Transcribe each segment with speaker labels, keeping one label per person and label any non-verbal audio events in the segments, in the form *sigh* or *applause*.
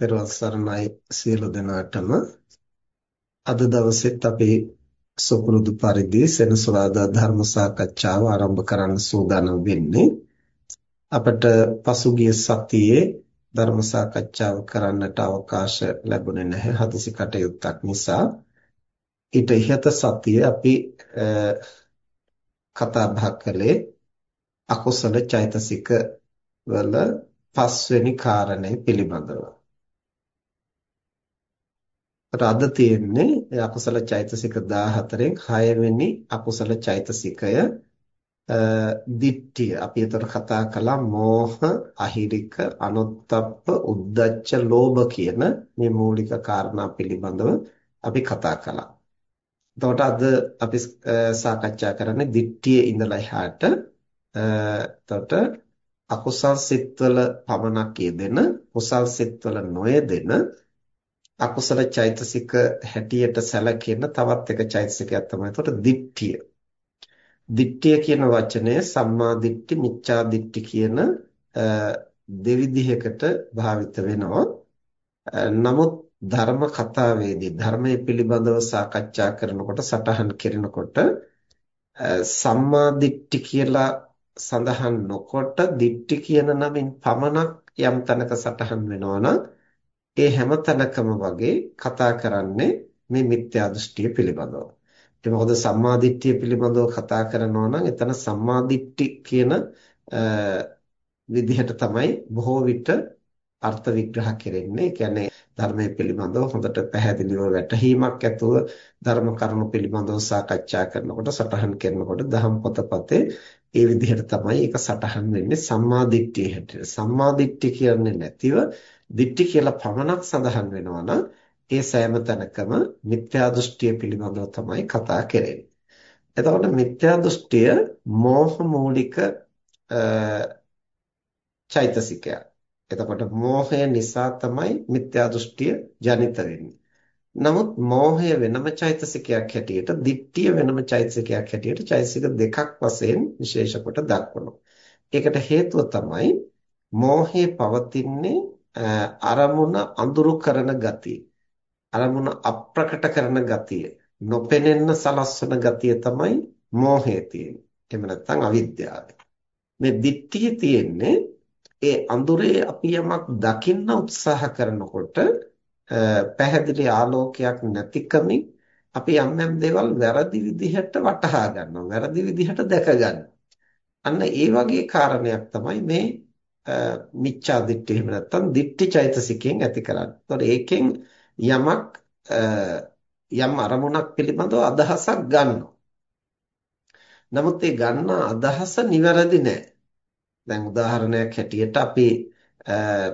Speaker 1: පෙරවස් සරණයි සියලු දෙනාටම. අද දවසෙත් අපි සුපුරුදු පරිදි සෙනසුරාදා ධර්ම සාකච්ඡාව ආරම්භ කරන්න සූදානම් වෙන්නේ. අපට පසුගිය සතියේ ධර්ම සාකච්ඡාව කරන්නට අවකාශ ලැබුණේ නැහැ හදිසි කටයුත්තක් නිසා. ඊට ඉහත සතියේ අපි කතා බහ කළේ අකුසල චෛතසික වල පස්වෙනි කාරණය පිළිබඳව. අද තියෙන්නේ අකුසල චෛතසික 14න් 6 වෙනි අකුසල චෛතසිකය දිට්ඨිය. අපි ඒතර කතා කළා මෝහ, අහිරික, අනුත්තප්ප, උද්ධච්ච, ලෝභ කියන මේ මූලික කාරණා පිළිබඳව අපි කතා කළා. එතකොට අද අපි සාකච්ඡා කරන්නේ දිට්ඨියේ ඉඳලා එහාට එතකොට අකුසල් සිත්වල පමණක් යෙදෙන, කුසල් සිත්වල නොයෙදෙන අකුසල චෛතසික හැටියට සැලකෙන තවත් එක චෛතසිකයක් තමයි එතකොට දිට්ඨිය. දිට්ඨිය කියන වචනය සම්මා දිට්ඨි මිච්ඡා දිට්ඨි කියන දෙවිධයකට භාවිත වෙනවා. නමුත් ධර්ම කතාවේදී ධර්මයේ පිළිබඳව සාකච්ඡා කරනකොට සටහන් කරනකොට සම්මා දිට්ඨි කියලා සඳහන් නොකොට දිට්ඨි කියන නමින් පමණක් යම් තැනක සටහන් වෙනවා නම් ඒ හැම තැනකම වගේ කතා කරන්නේ මේ මිත්‍යා දෘෂ්ටිය පිළිබඳව. ඒ මොකද සම්මාදිට්ඨිය පිළිබඳව කතා කරනවා නම් එතන සම්මාදිට්ඨි කියන විදිහට තමයි බොහෝ විට අර්ථ විග්‍රහ කෙරෙන්නේ. ඒ කියන්නේ ධර්මයේ පිළිබඳව හොඳට පැහැදිලිව වැටහීමක් ඇතුව ධර්ම කරුණු පිළිබඳව සාකච්ඡා කරනකොට සටහන් කරනකොට දහම් පොතපතේ ඒ විදිහට තමයි ඒක සටහන් වෙන්නේ සම්මාදිට්ඨිය හැටියට. සම්මාදිට්ඨිය කියන්නේ නැතිව දිට්ඨි කියලා පමණක් සඳහන් වෙනවා නම් ඒ සෑම තැනකම මිත්‍යා දෘෂ්ටිය පිළිබඳව තමයි කතා කරන්නේ. එතකොට මිත්‍යා දෘෂ්ටිය මෝහ මූලික චෛතසිකයක්. එතකොට මෝහය නිසා තමයි මිත්‍යා දෘෂ්ටිය ජනිත වෙන්නේ. නමුත් මෝහය වෙනම චෛතසිකයක් හැටියට, දිට්ඨිය වෙනම චෛතසිකයක් හැටියට චෛතසික දෙකක් වශයෙන් විශේෂ කොට දක්වනවා. ඒකට හේතුව තමයි මෝහය පවතින්නේ අරමුණ අඳුරු කරන ගතිය. අරමුණ අප්‍රකට කරන ගතිය. නොපෙනෙන්න සලස්වන ගතිය තමයි මෝහය තියෙන්නේ. එහෙම නැත්නම් අවිද්‍යාව. මේ දිට්ඨිය තියෙන්නේ ඒ අඳුරේ අපි යමක් දකින්න උත්සාහ කරනකොට පැහැදිලි ආලෝකයක් නැතිකමින් අපි යම් යම් දේවල් වැරදි විදිහට වටහා ගන්නවා වැරදි විදිහට දැක ගන්නවා. අන්න ඒ වගේ කාරණයක් තමයි මේ මිච්ඡා දිට්ඨි එහෙම නැත්නම් දිට්ඨි චෛතසිකයෙන් ඇති කරන්නේ. ඒතකොට ඒකෙන් යමක් යම් අරමුණක් පිළිබඳව අදහසක් ගන්නවා. නමුත් ඒ ගන්න අදහස නිවැරදි නෑ. දැන් උදාහරණයක් හැටියට අපි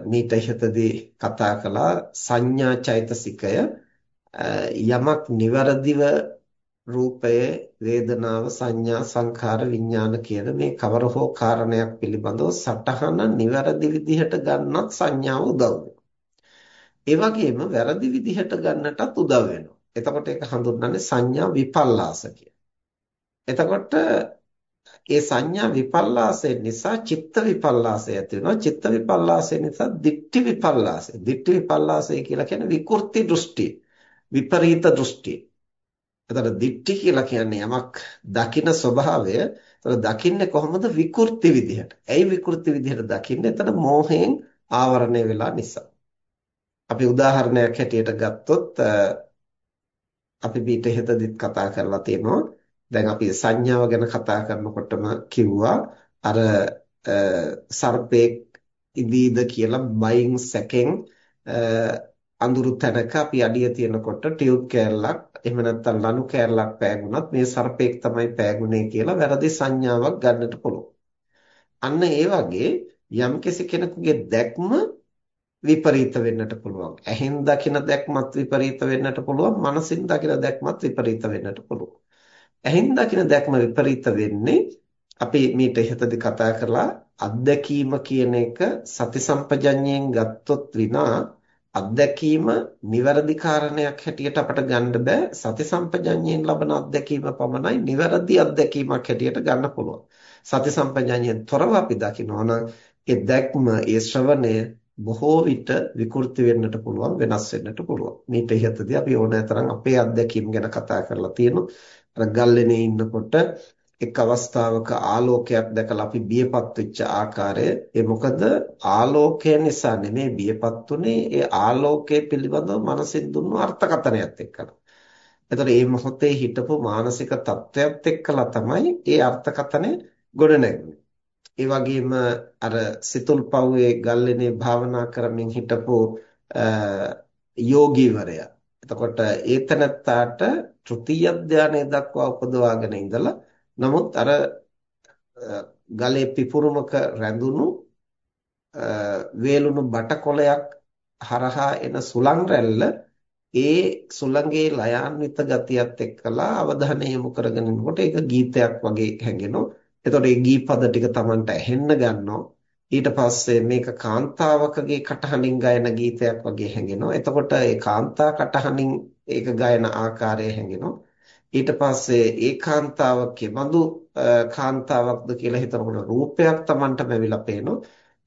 Speaker 1: මීට ඉහතදී කතා කළා සංඥා චෛතසිකය යමක් නිවැරදිව රූපය වේදනාව සංඥා සංඛාර විඥාන කියන මේ කවර හෝ කාරණයක් පිළිබඳව සටහන නිවැරදි විදිහට ගන්නත් සංඥාව උදව් ඒ වගේම වැරදි විදිහට ගන්නටත් උදව් වෙනවා. එතකොට ඒක හඳුන්වන්නේ සංඥා විපල්ලාස එතකොට ඒ සංඥා විපල්ලාසය නිසා චිත්ත විපල්ලාසය ඇති වෙනවා. චිත්ත විපල්ලාසය නිසා දික්ටි විපල්ලාසය. දික්ටි විපල්ලාසය කියලා කියන්නේ විකෘති දෘෂ්ටි. විපරීත දෘෂ්ටි. එතකොට දික්ටි කියලා කියන්නේ යමක් දකින ස්වභාවය. එතකොට දකින්නේ කොහොමද විකෘති විදිහට. ඇයි විකෘති විදිහට දකින්නේ? එතන මෝහයෙන් ආවරණය වෙලා නිසා. අපි උදාහරණයක් හැටියට ගත්තොත් අපි පිට හෙතදිත් කතා කරලා තියෙනවා. දැන් අපි සංඥාව ගැන කතා කරනකොටම කිව්වා අර සර්පෙක් ඉදීද කියලා බයින් සැකෙන් අඳුරු තැනක අපි අඩිය තියනකොට ටියුබ් කෑල්ලක් එහෙම නැත්නම් ලනු කෑල්ලක් පෑගුණත් මේ සර්පෙක් තමයි පෑගුණේ කියලා වැරදි සංඥාවක් ගන්නට පුළුවන්. අන්න ඒ වගේ යම්කිසි කෙනෙකුගේ දැක්ම විපරීත වෙන්නට පුළුවන්. ඇහෙන් දකින දැක්මත් විපරීත වෙන්නට පුළුවන්. මනසින් දකින දැක්මත් විපරීත වෙන්නට පුළුවන්. ඇහෙන් දකින දැක්ම විපරීත වෙන්නේ අපි මීට ඉහතදී කතා කරලා අත්දැකීම කියන එක සති සම්පජඤ්ඤයෙන් ගත්තොත් විනා අත්දැකීම නිවැරදි කාරණයක් හැටියට අපට ගන්න බෑ සති සම්පජඤ්ඤයෙන් ලබන අත්දැකීම පමණයි නිවැරදි අත්දැකීමක් හැටියට ගන්න පුළුවන් සති සම්පජඤ්ඤයෙන් තොරව අපි දකිනවා නම් ඒ දැක්ම ඒ ශ්‍රවණය බොහෝ විට විකෘති වෙන්නට පුළුවන් වෙනස් වෙන්නට පුළුවන්. මේට ඉහතදී අපි ඕනෑතරම් අපේ අත්දැකීම් ගැන කතා කරලා තියෙනවා. අර ගල්ලෙනේ ඉන්නකොට එක් අවස්ථාවක ආලෝකයක් දැකලා අපි බියපත් වෙච්ච ආකාරය ඒ මොකද ආලෝකය නිසා නෙමෙයි බියපත් උනේ ඒ ආලෝකය පිළිබඳව මනසින් දුන්නු අර්ථකථනයත් එක්කලා. එතකොට මේ මොහොතේ හිටපු මානසික තත්ත්වයක් එක්කලා තමයි ඒ අර්ථකථනය ගොඩනැගුණේ. ඒ වගේම අර සිතුල්පව්වේ ගල්ලෙනේ භාවනා කරමින් හිටපු යෝගීවරයා. එතකොට ඒතනත්තාට තෘතීය ධානය දක්වා උපදවාගෙන ඉඳලා නමුත් අර ගලේ පිපුරුමක රැඳුණු වේලුණු බටකොළයක් හරහා එන සුළං රැල්ල ඒ සුළඟේ ලයාන්විත ගතියත් එක්කලා අවධානය යොමු කරගෙන ඉන්නකොට ඒක ගීතයක් වගේ හැඟෙනවා. එතකොට මේ ගීපද ටික Tamanට ඇහෙන්න ගන්නවා. ඊට පස්සේ මේක කාන්තාවකගේ කටහඬින් ගයන ගීතයක් වගේ හැඟෙනවා. එතකොට ඒ කාන්තා කටහඬින් ඒක ගයන ආකාරය හැඟෙනවා. ඊට පස්සේ ඒ කාන්තාව කෙබඳු කාන්තාවක්ද කියලා හිතනකොට රූපයක් Tamanට ලැබිලා පේනවා.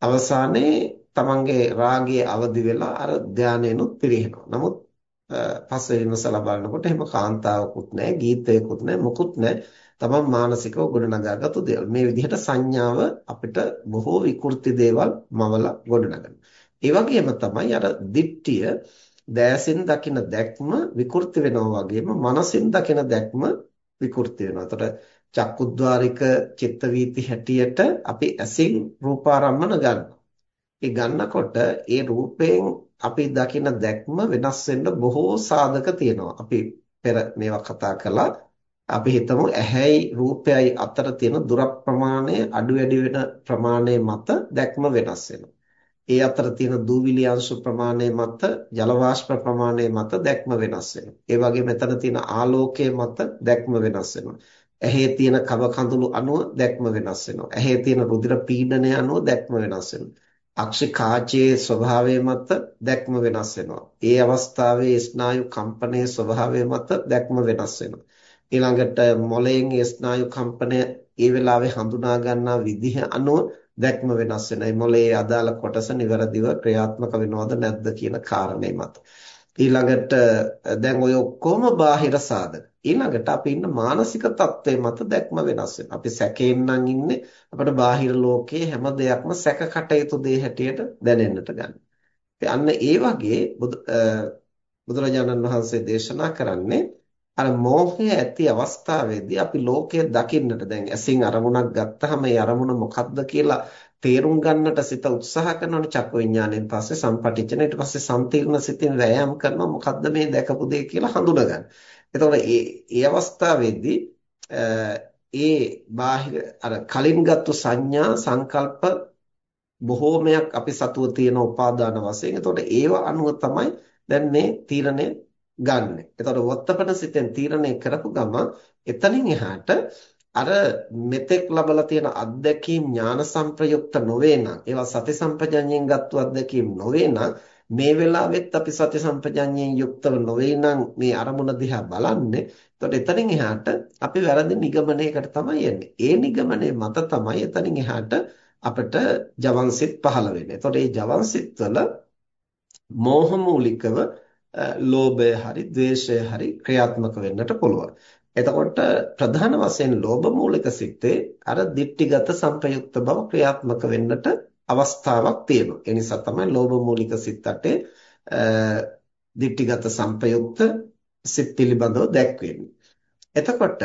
Speaker 1: අවසානයේ Tamanගේ රාගයේ අවදි වෙලා අර ධානයනොත් පිරිහෙනවා. නමුත් පස්සේ විමසලා බලනකොට එහෙම කාන්තාවකුත් නැහැ, ගීතයකුත් නැහැ, මොකුත් නැහැ. තමන් මානසිකව ගොඩනගාගත්තු දේවල්. මේ විදිහට සංඥාව අපිට බොහෝ විකෘති දේවල් මවලා ගොඩනගනවා. ඒ වගේම තමයි අර දිට්ඨිය දෑසින් දකින දැක්ම විකෘති වෙනවා වගේම මනසින් දකින දැක්ම විකෘති වෙනවා. එතකොට චක්කුද්්වාරික චිත්ත වීති හැටියට අපි ඇසින් රූපාරම්මන ගන්නවා. ඒ ගන්නකොට ඒ රූපයෙන් අපි දකින දැක්ම වෙනස් වෙන්න බොහෝ සාධක තියෙනවා. අපි පෙර මේවා කතා කළා. අපි හිතමු ඇහැයි රූපයයි අතර තියෙන දුර ප්‍රමාණය අඩු වැඩි වෙන ප්‍රමාණය මත දැක්ම වෙනස් වෙනවා. ඒ අතර තියෙන දූවිලි අංශු ප්‍රමාණය මත ජල වාෂ්ප ප්‍රමාණය මත දැක්ම වෙනස් වෙනවා. ඒ වගේම මෙතන තියෙන ආලෝකය මත දැක්ම වෙනස් වෙනවා. ඇහි තියෙන කබ කඳුළු අණුව දැක්ම වෙනස් වෙනවා. ඇහි තියෙන රුධිර පීඩනය අණුව දැක්ම වෙනස් වෙනවා. අක්ෂි කාචයේ ස්වභාවය මත දැක්ම වෙනස් වෙනවා. ඒ අවස්ථාවේ ස්නායු කම්පනයේ ස්වභාවය මත දැක්ම වෙනස් වෙනවා. ඊළඟට මොළයෙන් ස්නායු කම්පනය ඒ වෙලාවේ හඳුනා ගන්නා විදිහ අනුව දැක්ම වෙනස් වෙනවා. මේ මොළයේ අදාළ කොටස નિවරදිව ක්‍රියාත්මක වෙනවද නැද්ද කියන කාරණේ මත. ඊළඟට දැන් ඔය ඔක්කොම බාහිර සාධක. ඊළඟට අපි ඉන්න මානසික තත්ත්වය මත දැක්ම වෙනස් වෙනවා. අපි සැකයෙන් නම් ඉන්නේ අපිට බාහිර ලෝකයේ හැම දෙයක්ම සැක කටයුතු දේ හැටියට දැනෙන්නට ගන්න. අන්න ඒ වගේ බුදුරජාණන් වහන්සේ දේශනා කරන්නේ අර මෝහය ඇති අවස්ථාවේදී අපි ලෝකය දකින්නට දැන් ඇසින් අරමුණක් ගත්තාම ඒ අරමුණ මොකක්ද කියලා තේරුම් ගන්නට සිත උත්සාහ කරනවනේ චක්ක විඥාණයෙන් පස්සේ සම්පටිච්චන ඊට පස්සේ සම්තිර්ණ සිතින් වෑයම් කරනවා මොකද්ද මේ දැකපු දේ කියලා හඳුනගන්න. එතකොට මේ ඒ අවස්ථාවේදී ඒ බාහිර අර කලින් ගත්තු සංඥා සංකල්ප බොහෝමයක් අපි සතුව තියෙන උපාදාන වශයෙන්. එතකොට ඒව අනුව තමයි දැන් මේ තීරණය ගන්න. එතකොට වත්තපන සිතෙන් තීරණය කරපු ගම එතනින් එහාට අර මෙතෙක් ලබලා තියෙන අත්දැකීම් ඥාන සංප්‍රයුක්ත නොවේ නම් ඒවා සති සම්පජඤ්ඤයෙන් ගත්තු අත්දැකීම් නොවේ නම් මේ වෙලාවෙත් අපි සති සම්පජඤ්ඤයෙන් යුක්තව නොවේ නම් මේ අරමුණ දිහා බලන්නේ එතකොට එතනින් එහාට අපි වැරදි නිගමනයකට තමයි යන්නේ. ඒ නිගමනය මත තමයි එතනින් එහාට අපිට ජවන්සිට පහළ වෙන්නේ. එතකොට මේ ජවන්සිට වල මෝහ මූලිකව ලෝභය හරි ද්වේෂය හරි ක්‍රියාත්මක වෙන්නට පුළුවන්. එතකොට ප්‍රධාන වශයෙන් ලෝභ මූලික සිත්තේ අර දික්ටිගත සංපයුක්ත බව ක්‍රියාත්මක වෙන්නට අවස්ථාවක් තියෙනවා. ඒ නිසා තමයි ලෝභ මූලික සිත්තට දික්ටිගත සංපයුක්ත සිත් පිළිබඳව දැක්වෙන්නේ. එතකොට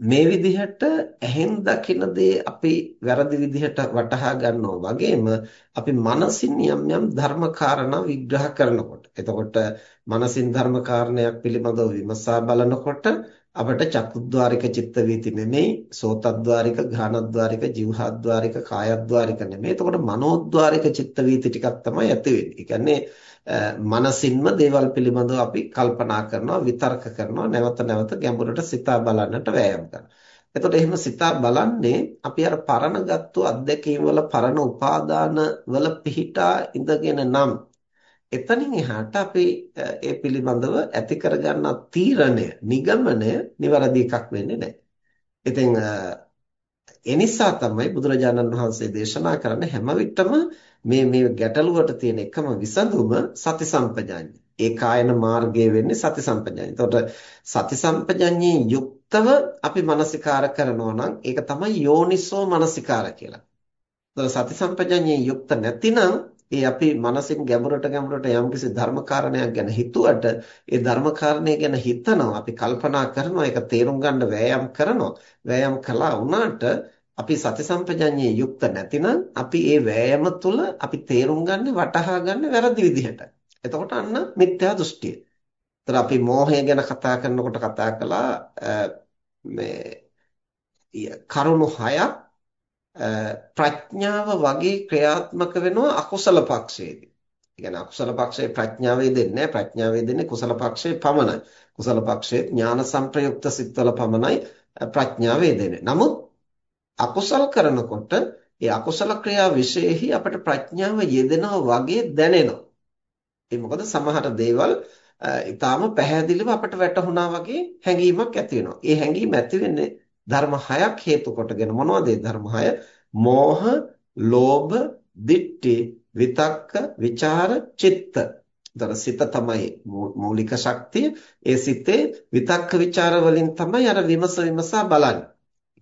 Speaker 1: මේ විදිහට ඇහෙන් දකින දේ අපි වැරදි විදිහට වටහා ගන්නවා වගේම අපි මනසින් යම් යම් ධර්ම කාරණා විග්‍රහ කරනකොට එතකොට මනසින් ධර්ම කාරණයක් පිළිබඳව විමසා බලනකොට අපට චක්කුද්්වාරික චිත්ත වීති නෙමෙයි සෝතද්්වාරික ඝානද්්වාරික જીවහද්්වාරික කායද්්වාරික නෙමෙයි එතකොට මනෝද්්වාරික චිත්ත වීති ටිකක් තමයි ඇති වෙන්නේ. ඒ කියන්නේ මනසින්ම දේවල් පිළිබඳව අපි කල්පනා කරනවා විතර්ක කරනවා නැවත නැවත ගැඹුරට සිතා බලන්නට වෑයම් කරනවා. එතකොට එහෙම සිතා බලන්නේ අපි අර පරණගත්තු අත්දැකීම් වල පරණ උපාදාන වල පිහිටා ඉඳගෙන නම් එතනින් එහාට අපි ඒ පිළිබඳව ඇති කරගන්න තීරණය නිගමනය નિවරදි එකක් වෙන්නේ නැහැ. ඉතින් ඒ නිසා තමයි බුදුරජාණන් වහන්සේ දේශනා කරන්නේ හැම විටම මේ මේ ගැටලුවට තියෙන එකම විසඳුම සති සම්පජාඤ්ඤය. ඒ කායන මාර්ගය වෙන්නේ සති සම්පජාඤ්ඤය. එතකොට සති සම්පජාඤ්ඤේ යුක්තව අපි මානසිකාර කරනවා නම් ඒක තමයි යෝනිසෝ මානසිකාර කියලා. එතකොට සති සම්පජාඤ්ඤේ යුක්ත නැතිනම් ඒ අපි මනසින් ගැඹුරට ගැඹුරට යම්කිසි ධර්මකාරණයක් ගැන හිතුවට ඒ ධර්මකාරණය ගැන හිතනවා අපි කල්පනා කරනවා ඒක තේරුම් ගන්න වෑයම් කරනවා වෑයම් කළා වුණාට අපි සති සම්පජඤ්ඤයේ යුක්ත නැතිනම් අපි ඒ වෑයම තුළ අපි තේරුම් ගන්න වටහා ගන්න වැරදි විදිහට. එතකොට අන්න මිත්‍යා දෘෂ්ටිය. ඒතර අපි මෝහය ගැන කතා කරනකොට කතා කළා මේ කරුණු හයක් ප්‍රඥාව වගේ ක්‍රියාත්මක වෙනවා අකුසල පක්ෂයේදී. කියන්නේ අකුසල පක්ෂයේ ප්‍රඥාවේ දෙන්නේ ප්‍රඥාවේ දෙන්නේ කුසල පක්ෂයේ පමණයි. කුසල පක්ෂයේ ඥාන සංප්‍රයුක්ත සිත්වල පමණයි ප්‍රඥාවේ දෙන්නේ. නමුත් අකුසල් කරනකොට ඒ අකුසල ක්‍රියා විශේෂෙහි අපට ප්‍රඥාව යෙදෙනවා වගේ දැනෙනවා. ඒ මොකද සමහර දේවල් ඊටාම පැහැදිලිව අපට වැටහුණා වගේ හැඟීමක් ඇති වෙනවා. ඒ හැඟීම ඇති වෙන්නේ ධර්ම හයක් හේතු කොටගෙන මොනවද ඒ ධර්ම හය? මෝහ, ලෝභ, දිට්ඨි, විතක්ක, ਵਿਚාර, චිත්ත. ඒතර සිත තමයි මූලික ශක්තිය. ඒ සිතේ විතක්ක ਵਿਚාර වලින් තමයි අර විමස විමසා බලන්නේ.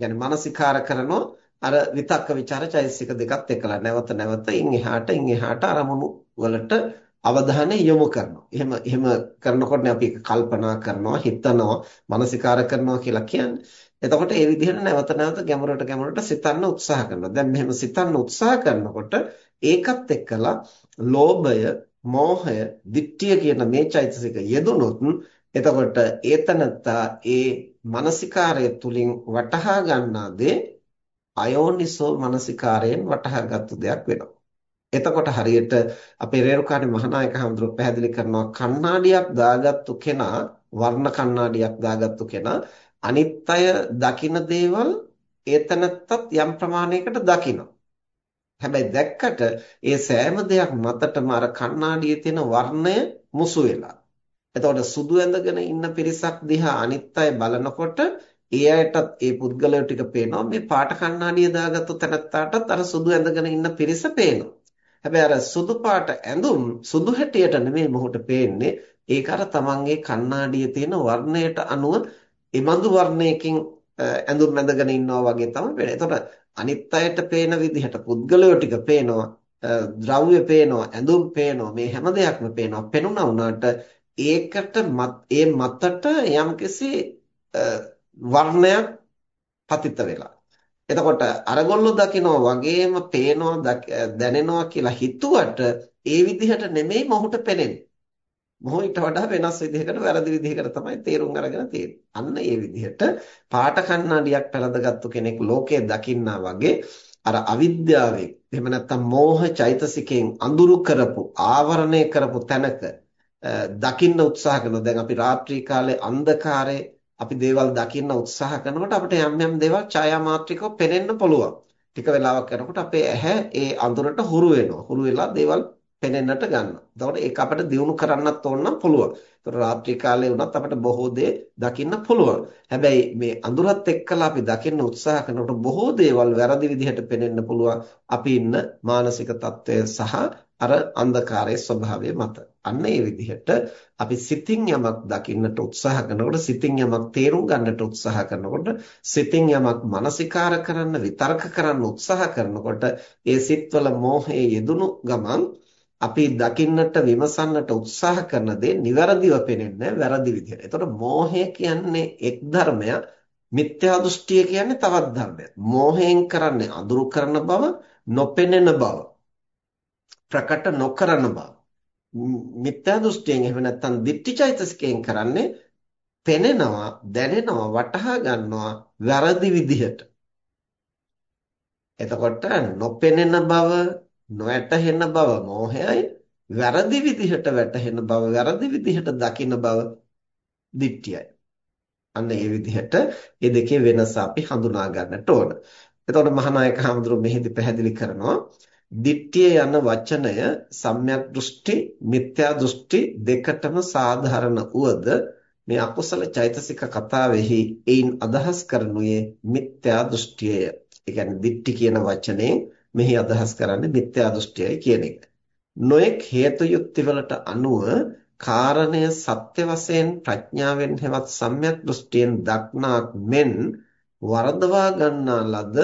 Speaker 1: يعني මානසිකාර කරනෝ අර විතක්ක ਵਿਚාර චෛසික දෙකත් එක්කලා නැවත නැවත ඉන් එහාට ඉන් එහාට අරමුණු වලට අවධානය යොමු කරනවා. එහෙම එහෙම කරනකොටනේ අපි කල්පනා කරනවා, හිතනවා, මානසිකාර කරනවා කියලා කියන්නේ. එතකොට ඒ විදිහට නැවත නැවත ගැඹුරට ගැඹුරට සිතන්න උත්සාහ කරනවා. දැන් මෙහෙම සිතන්න උත්සාහ කරනකොට ඒකත් එක්කලා ලෝභය, මෝහය, ditthිය කියන මේ චෛතසික යෙදුනොත් එතකොට ඒතනත්තා ඒ මානසිකාරය තුලින් වටහා ගන්නා දේ අයෝනිසෝ මානසිකාරයෙන් වටහාගත්තු දෙයක් වෙනවා. එතකොට හරියට අපේ රේරුකාණේ මහානායක හඳුරු පැහැදිලි කරනවා කණ්ණාඩියක් දාගත්තු කෙනා වර්ණ කණ්ණාඩියක් දාගත්තු කෙනා අනිත් අය දකින දේවල් ඒතනත්තත් යම් ප්‍රමාණයකට දකිනවා. හැබැයි දැක්කට ඒ සෑම දෙයක් මතටම අර කණ්ණාඩියේ තියෙන වර්ණය මුසු වෙලා. එතකොට සුදු ඇඳගෙන ඉන්න පිරිසක් දිහා අනිත් අය බලනකොට ඒ අයටත් ඒ පුද්ගලයෝ ටික පේනවා මේ පාට කණ්ණාඩිය දාගත්තු තැනත්තාටත් අර සුදු ඇඳගෙන ඉන්න පිරිස පේනවා. හැබැයි අර සුදු පාට ඇඳුම් සුදු හැටියට නෙමෙයි මොහොත පේන්නේ ඒක අර තමන්ගේ කණ්ණාඩියේ තියෙන වර්ණයට අනුව එබඳු වර්ණයකින් ඇඳුම් ඇඳගෙන ඉන්නවා වගේ තමයි පේන්නේ. එතකොට අනිත් අයට පේන විදිහට පුද්ගලයෝ ටික පේනවා, ද්‍රව්‍ය පේනවා, ඇඳුම් පේනවා, මේ හැම දෙයක්ම පේනවා. පෙනුණා වුණාට ඒකට ඒ මතට යම්කිසි වර්ණයක් පතිත වෙලා. එතකොට අරගොල්ලෝ දකිනවා වගේම පේනවා දැනෙනවා කියලා හිතුවට ඒ විදිහට නෙමෙයි මොහුට පෙනෙන්නේ. මොහො ඊට වඩා වෙනස් විදිහකට වැරදි විදිහකට තමයි තේරුම් අරගෙන තියෙන්නේ. අන්න ඒ විදිහට පාට කණ්ණාඩියක් පළඳගත්තු කෙනෙක් ලෝකයේ දකින්නා වගේ අර අවිද්‍යාවෙන් එහෙම නැත්නම් මෝහ චෛතසිකයෙන් අඳුරු කරපු ආවරණය කරපු තැනක දකින්න උත්සාහ කරනවා. දැන් අපි රාත්‍රී කාලේ අන්ධකාරයේ අපි දේවල් දකින්න උත්සාහ කරනකොට අපිට යම් යම් දේවල් ඡායා මාත්‍රිකව පේනෙන්න පුළුවන්. ටික වෙලාවක් යනකොට අපේ ඇහැ ඒ අඳුරට හුරු වෙනවා. හුරු වෙලා දේවල් පෙනෙන්නට ගන්නවා. එතකොට ඒක අපිට දිනු කරන්නත් ඕන නම් පුළුවන්. එතකොට රාත්‍රී කාලේ වුණත් අපිට බොහෝ දේ දකින්න පුළුවන්. හැබැයි මේ අඳුරත් එක්කලා අපි දකින්න උත්සාහ කරනකොට බොහෝ දේවල් වැරදි විදිහට පෙනෙන්න පුළුවන්. අපි ඉන්න මානසික తত্ত্বය සහ අර අන්ධකාරයේ ස්වභාවය මත. අන්න ඒ විදිහට අපි සිතින් යමක් දකින්නට උත්සාහ කරනකොට සිතින් යමක් තේරුම් ගන්නට උත්සාහ කරනකොට සිතින් යමක් මානසිකාර කරන්න විතර්ක කරන්න උත්සාහ කරනකොට ඒ සිත්වල මෝහයේ යෙදුණු ගමන් අපි දකින්නට විමසන්නට උත්සාහ කරන දේ નિවරදිව පෙනෙන්නේ වැරදි විදිහට. එතකොට මෝහය කියන්නේ එක් ධර්මයක්, මිත්‍යා දෘෂ්ටිය කියන්නේ තවත් ධර්මයක්. මෝහයෙන් කරන්නේ අඳුරු කරන බව, නොපෙනෙන බව, ප්‍රකට නොකරන බව. මිත්‍යා දෘෂ්ටියෙන් එහෙම නැත්නම් දිට්ඨිචෛතසිකයෙන් කරන්නේ පෙනෙනවා, දැනෙනවා, වටහා ගන්නවා වැරදි විදිහට. එතකොට නොපෙනෙන බව නොවැටහෙන බව මෝහයයි වැරදි විදිහට වැටහෙන බව වැරදි විදිහට දකින බව දිට්ඨියයි. අන්න ඒ විදිහට මේ දෙකේ වෙනස අපි හඳුනා ගන්නට ඕන. එතකොට මහානායක හඳුරු මෙහිදී පැහැදිලි කරනවා දිට්ඨිය යන වචනය සම්‍යක් දෘෂ්ටි මිත්‍යා දෘෂ්ටි දෙකටම සාධාරණ උවද මේ අකුසල චෛතසික කතාවෙහි එයින් අදහස් කරනුයේ මිත්‍යා දෘෂ්ටියය. ඒ කියන්නේ දිට්ඨි කියන වචනේ මෙහි අදහස් කරන්නේ මිත්‍යා දෘෂ්ටියයි කියන එක. නොඑක් හේතු යුක්ති වලට අනුව කාරණය සත්‍ය වශයෙන් ප්‍රඥාවෙන් හෙවත් සම්‍යක් දෘෂ්ටියෙන් දක්නාක් මෙන් වරදවා ගන්නා ලද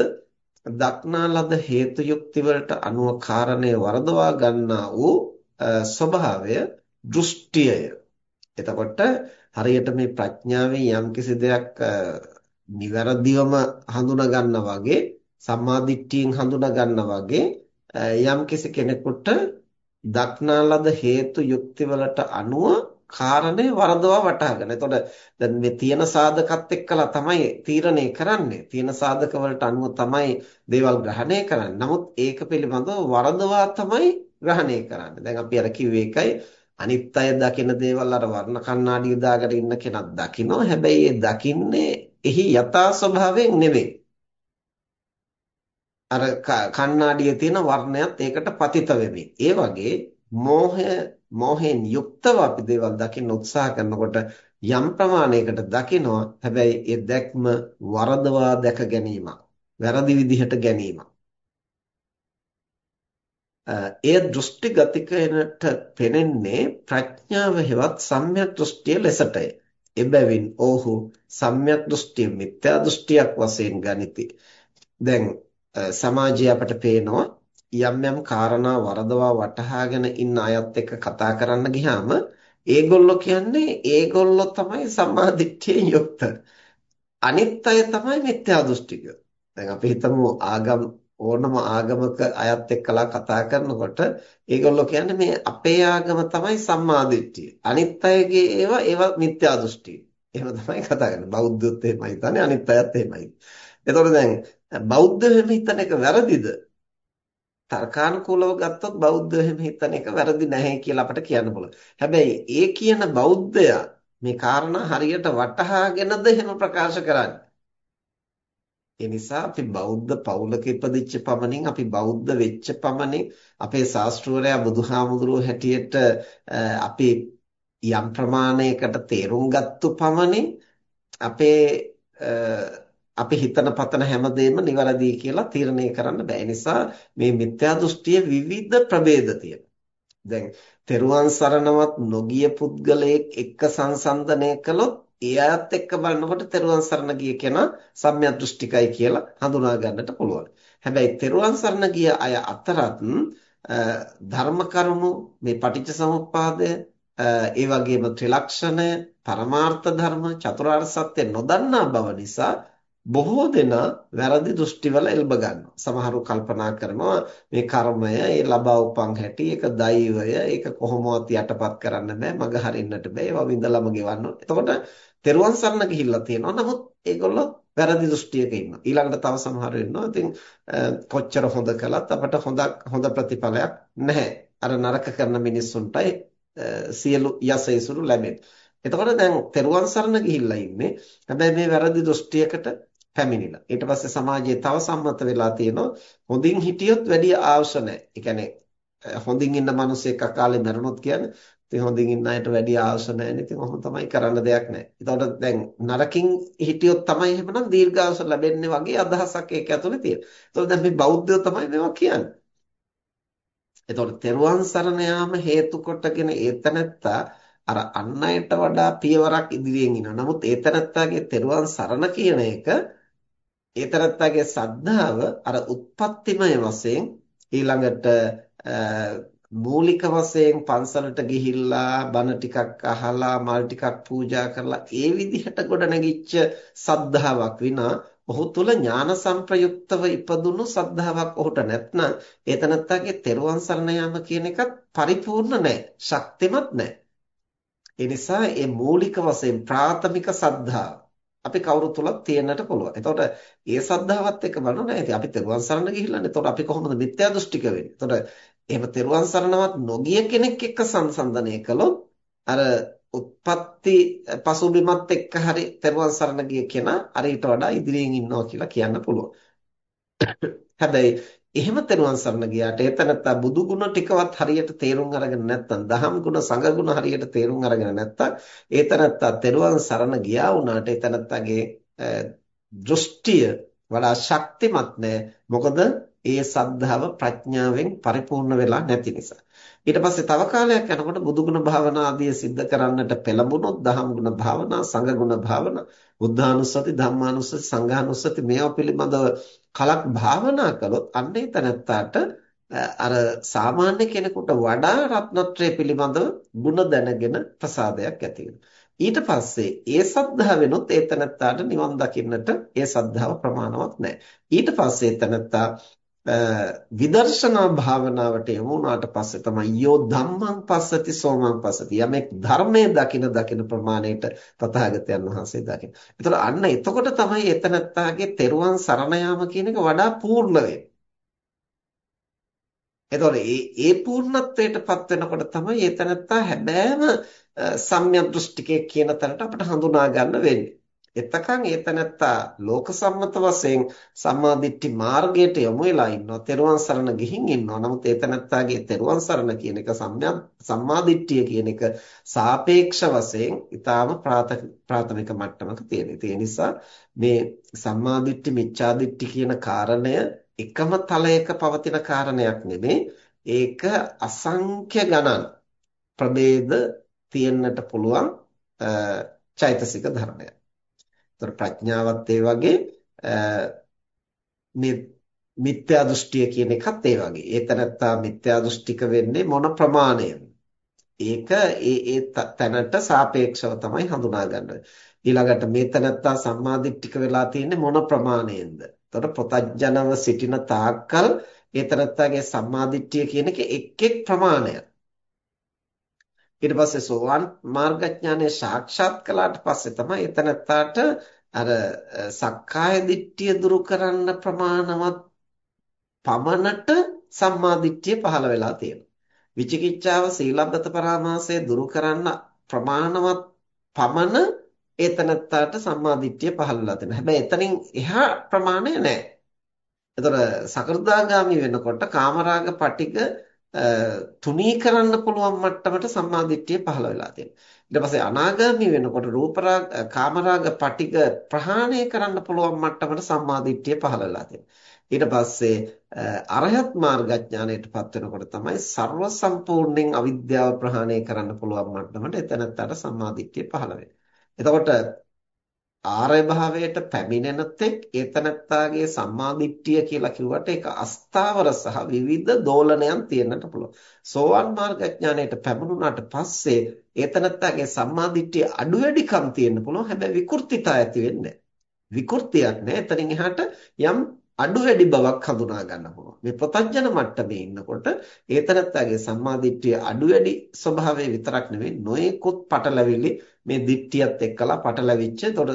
Speaker 1: දක්නා ලද හේතු යුක්ති වලට අනුව කාරණය වරදවා ගන්නා වූ ස්වභාවය දෘෂ්ටියය. එතකොට හරියට මේ ප්‍රඥාවෙන් යම්කිසි දෙයක් නිවැරදිවම හඳුනා ගන්නා වගේ සම්මාදිට්ඨියෙන් හඳුනා ගන්නා වගේ යම්කිසි කෙනෙකුට දක්නා ලද හේතු යුක්ති වලට අනුව කාරණේ වරදවා වටහා ගන්න. එතකොට දැන් මේ තියෙන සාධකත් එක්කලා තමයි තීරණය කරන්නේ. තියෙන සාධක වලට අනුව තමයි දේවල් ග්‍රහණය කරන්නේ. නමුත් ඒක පිළිබඳව වරදවා තමයි ග්‍රහණය කරන්නේ. දැන් අපි අර කිව්වේ එකයි අනිත් අය දකින දේවල් අර වර්ණ කණ්ණාඩිය දාගෙන ඉන්න කෙනක් දකිනවා. හැබැයි ඒ දකින්නේ එහි යථා ස්වභාවයෙන් නෙවෙයි. අර කණ්ණාඩියේ තියෙන වර්ණයත් ඒකට පතිත වෙමින්. ඒ වගේ මෝහය මෝහයෙන් යුක්තව අපි දේවල් දකින්න උත්සාහ කරනකොට යම් ප්‍රමාණයකට දකිනවා. හැබැයි ඒ දැක්ම වරදවා දැක ගැනීමක්. වැරදි විදිහට ගැනීමක්. එය දෘෂ්ටි ගතිකයනට පෙනෙන්නේ ප්‍රඥාව හෙවත් සම්‍යක් දෘෂ්ටිය ලෙසටය. එබැවින් ඔහු සම්‍යක් දෘෂ්ටිය මිත්‍යා දෘෂ්ටියක් වශයෙන් ගනිති. දැන් සමාජය අපට පේනවා යම් යම් කාරණා වරදවා වටහාගෙන ඉන්න අයත් එක්ක කතා කරන්න ගියාම ඒගොල්ලෝ කියන්නේ ඒගොල්ලෝ තමයි සම්මාදිට්ඨියෙන් යුක්ත. අනිත් අය තමයි මිත්‍යා දෘෂ්ටික. දැන් අපි හිතමු ආගම් ඕනම ආගමක අයත් එක්කලා කතා කරනකොට ඒගොල්ලෝ කියන්නේ මේ අපේ ආගම තමයි සම්මාදිට්ඨිය. අනිත් අයගේ ඒවා ඒවා මිත්‍යා දෘෂ්ටි. එහෙම තමයි කතා කරන්නේ. බෞද්ධයොත් එහෙමයි හිතන්නේ අනිත් අයත් එහෙමයි. එතකොට දැන් බෞද්ධ වෙම හිතන එක වැරදිද? තර්කානුකූලව ගත්තොත් බෞද්ධ වෙම හිතන එක වැරදි නැහැ කියලා අපිට කියන්න පුළුවන්. හැබැයි ඒ කියන බෞද්ධයා මේ කාරණා හරියට වටහාගෙනද එහෙම ප්‍රකාශ කරන්නේ? ඒ නිසා අපි බෞද්ධ පවුලක ඉපදිච්ච පමණින් අපි බෞද්ධ වෙච්ච පමණින් අපේ ශාස්ත්‍රවරයා බුදුහාමුදුරුවෝ හැටියට අපි යම් ප්‍රමාණයකට තේරුම් ගත්තු පමණින් අපේ අපි හිතන පතන හැමදේම නිවැරදි කියලා තීරණය කරන්න බෑ. නිසා මේ මිත්‍යා දෘෂ්ටියේ විවිධ ප්‍රභේද තියෙනවා. දැන් තෙරුවන් සරණවත් නොගිය පුද්ගලයෙක් එක්ක සංසන්දනය කළොත් එයාත් එක්ක බලනකොට තෙරුවන් සරණ ගිය කෙනා සම්‍යක් දෘෂ්ටිකයි කියලා හඳුනා ගන්නට පුළුවන්. හැබැයි තෙරුවන් සරණ ගිය අය අතරත් ධර්ම කරුණු මේ පටිච්චසමුප්පාදය ඒ වගේම ත්‍රිලක්ෂණය පරමාර්ථ ධර්ම චතුරාර්ය සත්‍ය නොදන්නා බව නිසා බොහෝ දෙනා වැරදි දෘෂ්ටිවල එල්බ ගන්නවා. සමහරව කල්පනා කරනවා මේ කර්මය, ඒ ලබා උපන් හැටි, ඒක දෛවය, ඒක කොහොමවත් යටපත් කරන්න බෑ, මග හරින්නට බෑ. ඒවා විඳලම ගෙවන්න ඕනේ. එතකොට තෙරුවන් සරණ ගිහිල්ලා තියෙනවා. නමුත් ඒගොල්ලෝ වැරදි දෘෂ්ටියක ඉන්නවා. ඊළඟට තව සමහර ඉන්නවා. ඉතින් කොච්චර හොඳ කළත් අපට හොඳ හොඳ ප්‍රතිඵලයක් නැහැ. අර නරක කරන මිනිස්සුන්ටයි සියලු යසයිසුරු ලැබෙන්නේ. එතකොට දැන් තෙරුවන් සරණ ගිහිල්ලා ඉන්නේ. හැබැයි මේ වැරදි දෘෂ්ටියකට පැමිණිලා. ඊට පස්සේ සමාජයේ තව සම්මත වෙලා තියෙනවා හොඳින් හිටියොත් වැඩි ආවශ්‍ය නැහැ. ඒ කියන්නේ හොඳින් ඉන්න මිනිස්සෙක් අකාලේ මැරුණොත් කියන්නේ ඉතින් හොඳින් ඉන්න අයට වැඩි ආවශ්‍ය නැහැ නේ. ඉතින් ඔහොම තමයි කරන්න දෙයක් නැහැ. ඒතකොට දැන් නරකින් හිටියොත් තමයි එහෙමනම් දීර්ඝායුෂ ලැබෙන්නේ වගේ අදහසක් ඒක ඇතුලේ තියෙනවා. ඒතකොට දැන් මේ බෞද්ධයෝ තමයි මේවා කියන්නේ. එතකොට තෙරුවන් සරණ යාම හේතු කොටගෙන ඒතනත්තා අර අන් අයට වඩා පියවරක් ඉදිරියෙන් ඉනවා. නමුත් ඒතනත්තාගේ තෙරුවන් සරණ කියන එක ඒතරත්තගේ සද්ධාව අර උත්පත්තිමය වශයෙන් ඊළඟට මූලික වශයෙන් පන්සලට ගිහිල්ලා බණ ටිකක් අහලා මල් ටිකක් පූජා කරලා ඒ විදිහට ගොඩනැගිච්ච සද්ධාාවක් විනා ඔහු තුල ඥාන සංප්‍රයුක්තව ඉපදුණු සද්ධාාවක් ඔහුට නැත්නම් ඒතනත්තගේ තෙරුවන් සරණ යාම කියන එකත් පරිපූර්ණ නැහැ. ශක්තිමත් නැහැ. ඒ නිසා මේ මූලික වශයෙන් ප්‍රාථමික සද්ධාව අපි කවුරු තුලක් තියෙන්නට පුළුවන්. එතකොට ඒ සද්ධාවත් එක්ක බලනවා නේද? අපි තෙරුවන් සරණ ගිහිල්ලානේ. එතකොට අපි කොහොමද මිත්‍යා දෘෂ්ටික වෙන්නේ? එතකොට එහෙම තෙරුවන් සරණවත් නොගිය කෙනෙක් එක්ක සංසන්දනය කළොත් අර උත්පත්ති පසුබිමත් එක්ක හරි තෙරුවන් සරණ ගිය කෙනා අර ඊට වඩා ඉදිරියෙන් ඉන්නවා කියලා කියන්න පුළුවන්. *coughs* හැබැයි එහෙම තෙරුවන් සරණ ගියාට එතනත්තා බුදු ගුණ ටිකවත් හරියට තේරුම් අරගෙන නැත්නම් දහම් ගුණ සංඝ ගුණ හරියට තේරුම් අරගෙන නැත්නම් එතනත්තා තෙරුවන් සරණ ගියා වුණාට එතනත්තාගේ දෘෂ්ටිය වඩා ශක්තිමත් නැහැ. මොකද ඒ සද්ධාව ප්‍රඥාවෙන් පරිපූර්ණ වෙලා නැති නිසා. ඊට පස්සේ තව කාලයක් යනකොට බුදුගුණ භාවනා ආදී සිද්ධ කරන්නට පෙළඹුණොත් දහම් ගුණ භාවනා, සංඝ ගුණ භාවනා, බුද්ධානුස්සති, ධම්මානුස්සති, සංඝානුස්සති මේවා පිළිබඳව කලක් භාවනා කළොත් අන්නේ තැනත්තාට අර සාමාන්‍ය කෙනෙකුට වඩා රත්නත්‍රය පිළිබඳව ಗುಣ දැනගෙන ප්‍රසාදයක් ඇති ඊට පස්සේ ඒ සද්ධාවෙනොත් ඒ තනත්තාට නිවන් දකින්නට ඒ සද්ධාව ප්‍රමාණවත් නැහැ. ඊට පස්සේ තනත්තා විදර්ශනා භාවනාවට යමු වුණාට පස්සේ තමයි යෝ ධම්මං පස්සති සෝමං පස්සති යමෙක් ධර්මයේ දකින දකින ප්‍රමාණයට තථාගතයන් වහන්සේ දකින. ඒතකොට අන්න එතකොට තමයි එතනත්තාගේ තෙරුවන් සරණ යාම කියන එක වඩා පූර්ණ වෙන්නේ. එතකොට මේ ඒ පූර්ණත්වයටපත් වෙනකොට තමයි එතනත්තා හැබෑම සම්‍යක් දෘෂ්ටිකය කියන තැනට අපිට හඳුනා ගන්න වෙන්නේ. එතකන් ඒතනත්තා ලෝක සම්මත වශයෙන් සම්මාදිට්ඨි මාර්ගයට යොමු වෙලා ඉන්නවා. තෙරුවන් සරණ ගිහින් ඉන්නවා. නමුත් ඒතනත්තාගේ තෙරුවන් සරණ කියන එක සම්මාදිට්ඨිය කියන එක සාපේක්ෂ වශයෙන් ඊටාම ප්‍රාථමික මට්ටමක තියෙන. ඒ නිසා මේ සම්මාදිට්ඨි මිච්ඡාදිට්ඨි කියන කාරණය එකම තලයක පවතින කාරණයක් නෙමෙයි. ඒක අසංඛ්‍ය ගණන් ප්‍රභේද තියෙන්නට පුළුවන් චෛතසික ධර්මයක්. ඒතර ප්‍රඥාවත් ඒ වගේ මේ මිත්‍යා දෘෂ්ටිය කියන එකත් ඒ වගේ. ඒතනත්තා මිත්‍යා දෘෂ්ටික වෙන්නේ මොන ප්‍රමාණයද? ඒක ඒ ඒ තැනට සාපේක්ෂව තමයි හඳුනා ගන්න. ඊළඟට මේ තැනත්තා සම්මාදිට්ඨික වෙලා තියෙන්නේ මොන ප්‍රමාණයෙන්ද? එතකොට ප්‍රතඥව සිටින තාක්කල් ඒ තැනත්තාගේ සම්මාදිට්ඨිය කියන එක එක් එක් ප්‍රමාණයක්. ඊට පස්සේ සෝවාන් මාර්ගඥානය සාක්ෂාත් කළාට පස්සේ තමයි එතනත්තාට අර සක්කාය දිට්ඨිය දුරු කරන්න ප්‍රමාණවත් පමණට සම්මා දිට්ඨිය පහළ වෙලා තියෙනවා. විචිකිච්ඡාව සීලබ්බත පරාමාසය දුරු කරන්න ප්‍රමාණවත් පමණ ඒතනත්තාට සම්මා දිට්ඨිය පහළ වෙලා තියෙනවා. හැබැයි එතනින් එහා ප්‍රමාණය නැහැ. එතකොට සකෘදාගාමි වෙනකොට කාමරාග පටික තුනී කරන්න පුළුවන් මට්ටමට සම්මාදිට්ඨිය පහළ වෙලා තියෙනවා. ඊට පස්සේ අනාගාමී වෙනකොට රූපරාග කාමරාග පටික ප්‍රහාණය කරන්න පුළුවන් මට්ටමට සම්මාදිට්ඨිය පහළ වෙලා තියෙනවා. ඊට පස්සේ අරහත් මාර්ගඥානයටපත් වෙනකොට තමයි ਸਰව සම්පූර්ණයෙන් අවිද්‍යාව ප්‍රහාණය කරන්න පුළුවන් මට්ටමට එතනත්තට සම්මාදිට්ඨිය පහළ වෙනවා. එතකොට ආර්ය භාවයට පැමිණෙන තෙක් ඒතනත්තාගේ සම්මාදිට්ඨිය කියලා කිව්වට ඒක අස්ථාවර සහ විවිධ දෝලනයන් තියෙන්නට පුළුවන්. සෝවාන් මාර්ගඥානයට පැමුණුනාට පස්සේ ඒතනත්තාගේ සම්මාදිට්ඨිය අඩු වැඩිකම් තියෙන්න පුළුවන්. හැබැයි විකෘතිතා ඇති වෙන්නේ විකෘතියක් නෑ. එතනින් එහාට යම් අඩු වැඩි බවක් හඳුනා ගන්න පුළුවන්. මේ ප්‍රතඥන මට්ටමේ ඉන්නකොට ඒතනත්තාගේ සම්මාදිට්ඨිය අඩු වැඩි ස්වභාවය විතරක් නෙවෙයි නොයෙකුත් පටලැවිලි මේ දිට්ඨියත් එක්කලා පටලැවිච්ච. එතකොට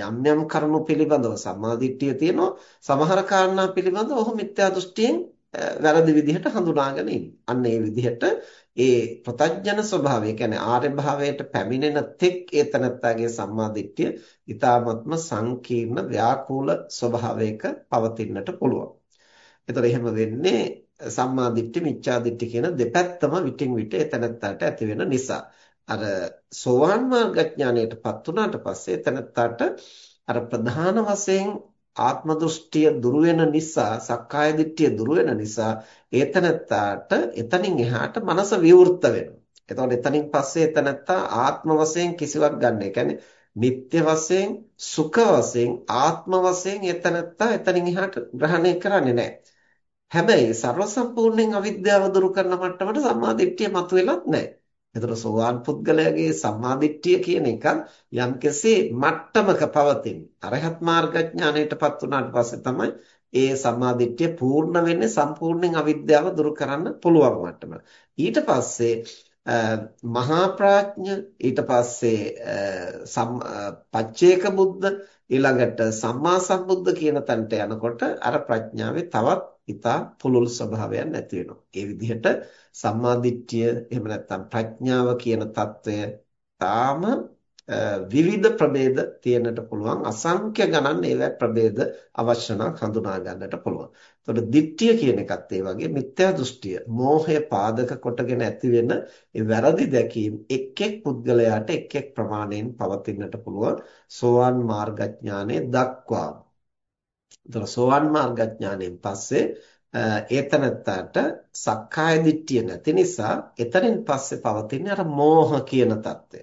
Speaker 1: යම් යම් කරුණු පිළිබඳව සම්මාදිට්ඨිය තියෙනවා සමහර කාරණා පිළිබඳව ඔහු මිත්‍යා දෘෂ්ටියෙන් වැරදි විදිහට හඳුනාගෙන ඉන්නේ. අන්න ඒ විදිහට ඒ ප්‍රතඥන ස්වභාවය කියන්නේ ආර්ය භාවයට පැමිණෙන තෙක් ඒ තනත්තාගේ සම්මාදිට්ඨිය ඊ타ත්ම සංකීර්ණ ව්‍යාකූල ස්වභාවයක පවතින්නට පුළුවන්. ඒතර එහෙම වෙන්නේ සම්මාදිට්ඨි මිච්ඡාදිට්ඨි කියන දෙපැත්තම විටින් විට ඒ තනත්තාට ඇති වෙන නිසා. අර සෝවාන් මාර්ගඥානයටපත් වුණාට පස්සේ එතනටට අර ප්‍රධාන වශයෙන් ආත්ම දෘෂ්ටිය දුරු වෙන නිසා සක්කාය දිට්ඨිය දුරු වෙන නිසා ඒතනත්තාට එතනින් එහාට මනස විවෘත වෙනවා. එතකොට එතනින් පස්සේ එතනත්තා ආත්ම වශයෙන් කිසිවක් ගන්න. ඒ කියන්නේ නিত্য වශයෙන්, සුඛ වශයෙන්, ආත්ම වශයෙන් එතනත්තා එතනින් එහාට ග්‍රහණය කරන්නේ නැහැ. හැබැයි ਸਰව සම්පූර්ණයෙන් අවිද්‍යාව දුරු කරන මට්ටමට සම්මා දිට්ඨිය මතුවෙලත් නැහැ. එතකොට සෝවාන් පුද්ගලයාගේ සම්මාදිට්ඨිය කියන එක යම්කිසි මට්ටමක පවතින. අරහත් මාර්ගඥානයටපත් වුණාට පස්සේ තමයි ඒ සම්මාදිට්ඨිය පූර්ණ වෙන්නේ සම්පූර්ණයෙන් අවිද්‍යාව දුරු කරන්න පුළුවන් මට්ටම. ඊට පස්සේ මහා ප්‍රඥ ඊට පස්සේ පච්චේක බුද්ධ ඊළඟට සම්මා සම්බුද්ධ කියන තැනට යනකොට අර ප්‍රඥාවේ තවත් ඊතා පුළුල් ස්වභාවයන් නැති වෙනවා. ඒ විදිහට සම්මාදිට්ඨිය එහෙම නැත්නම් ප්‍රඥාව කියන తত্ত্বය තාම විවිධ ප්‍රභේද තියෙන්නට පුළුවන් අසංඛ්‍ය ගණන් ඒවා ප්‍රභේද අවශ්‍ය නම් හඳුනා ගන්නට පුළුවන්. එතකොට ditthිය කියන එකත් ඒ වගේ මිත්‍යා දෘෂ්ටිය, මෝහය පාදක කොටගෙන ඇතිවෙන ඒ වැරදි දැකීම් එක් එක් පුද්ගලයාට එක් එක් ප්‍රමාණයෙන් පවතින්නට පුළුවන්. සෝවාන් මාර්ගඥානෙ දක්වා එතකොට සෝවන් මාර්ගඥාණයෙන් පස්සේ ඒතනත්තට සක්කාය දිට්ඨිය නැති නිසා එතනින් පස්සේ පවතින අර මෝහ කියන தත්ත්වය.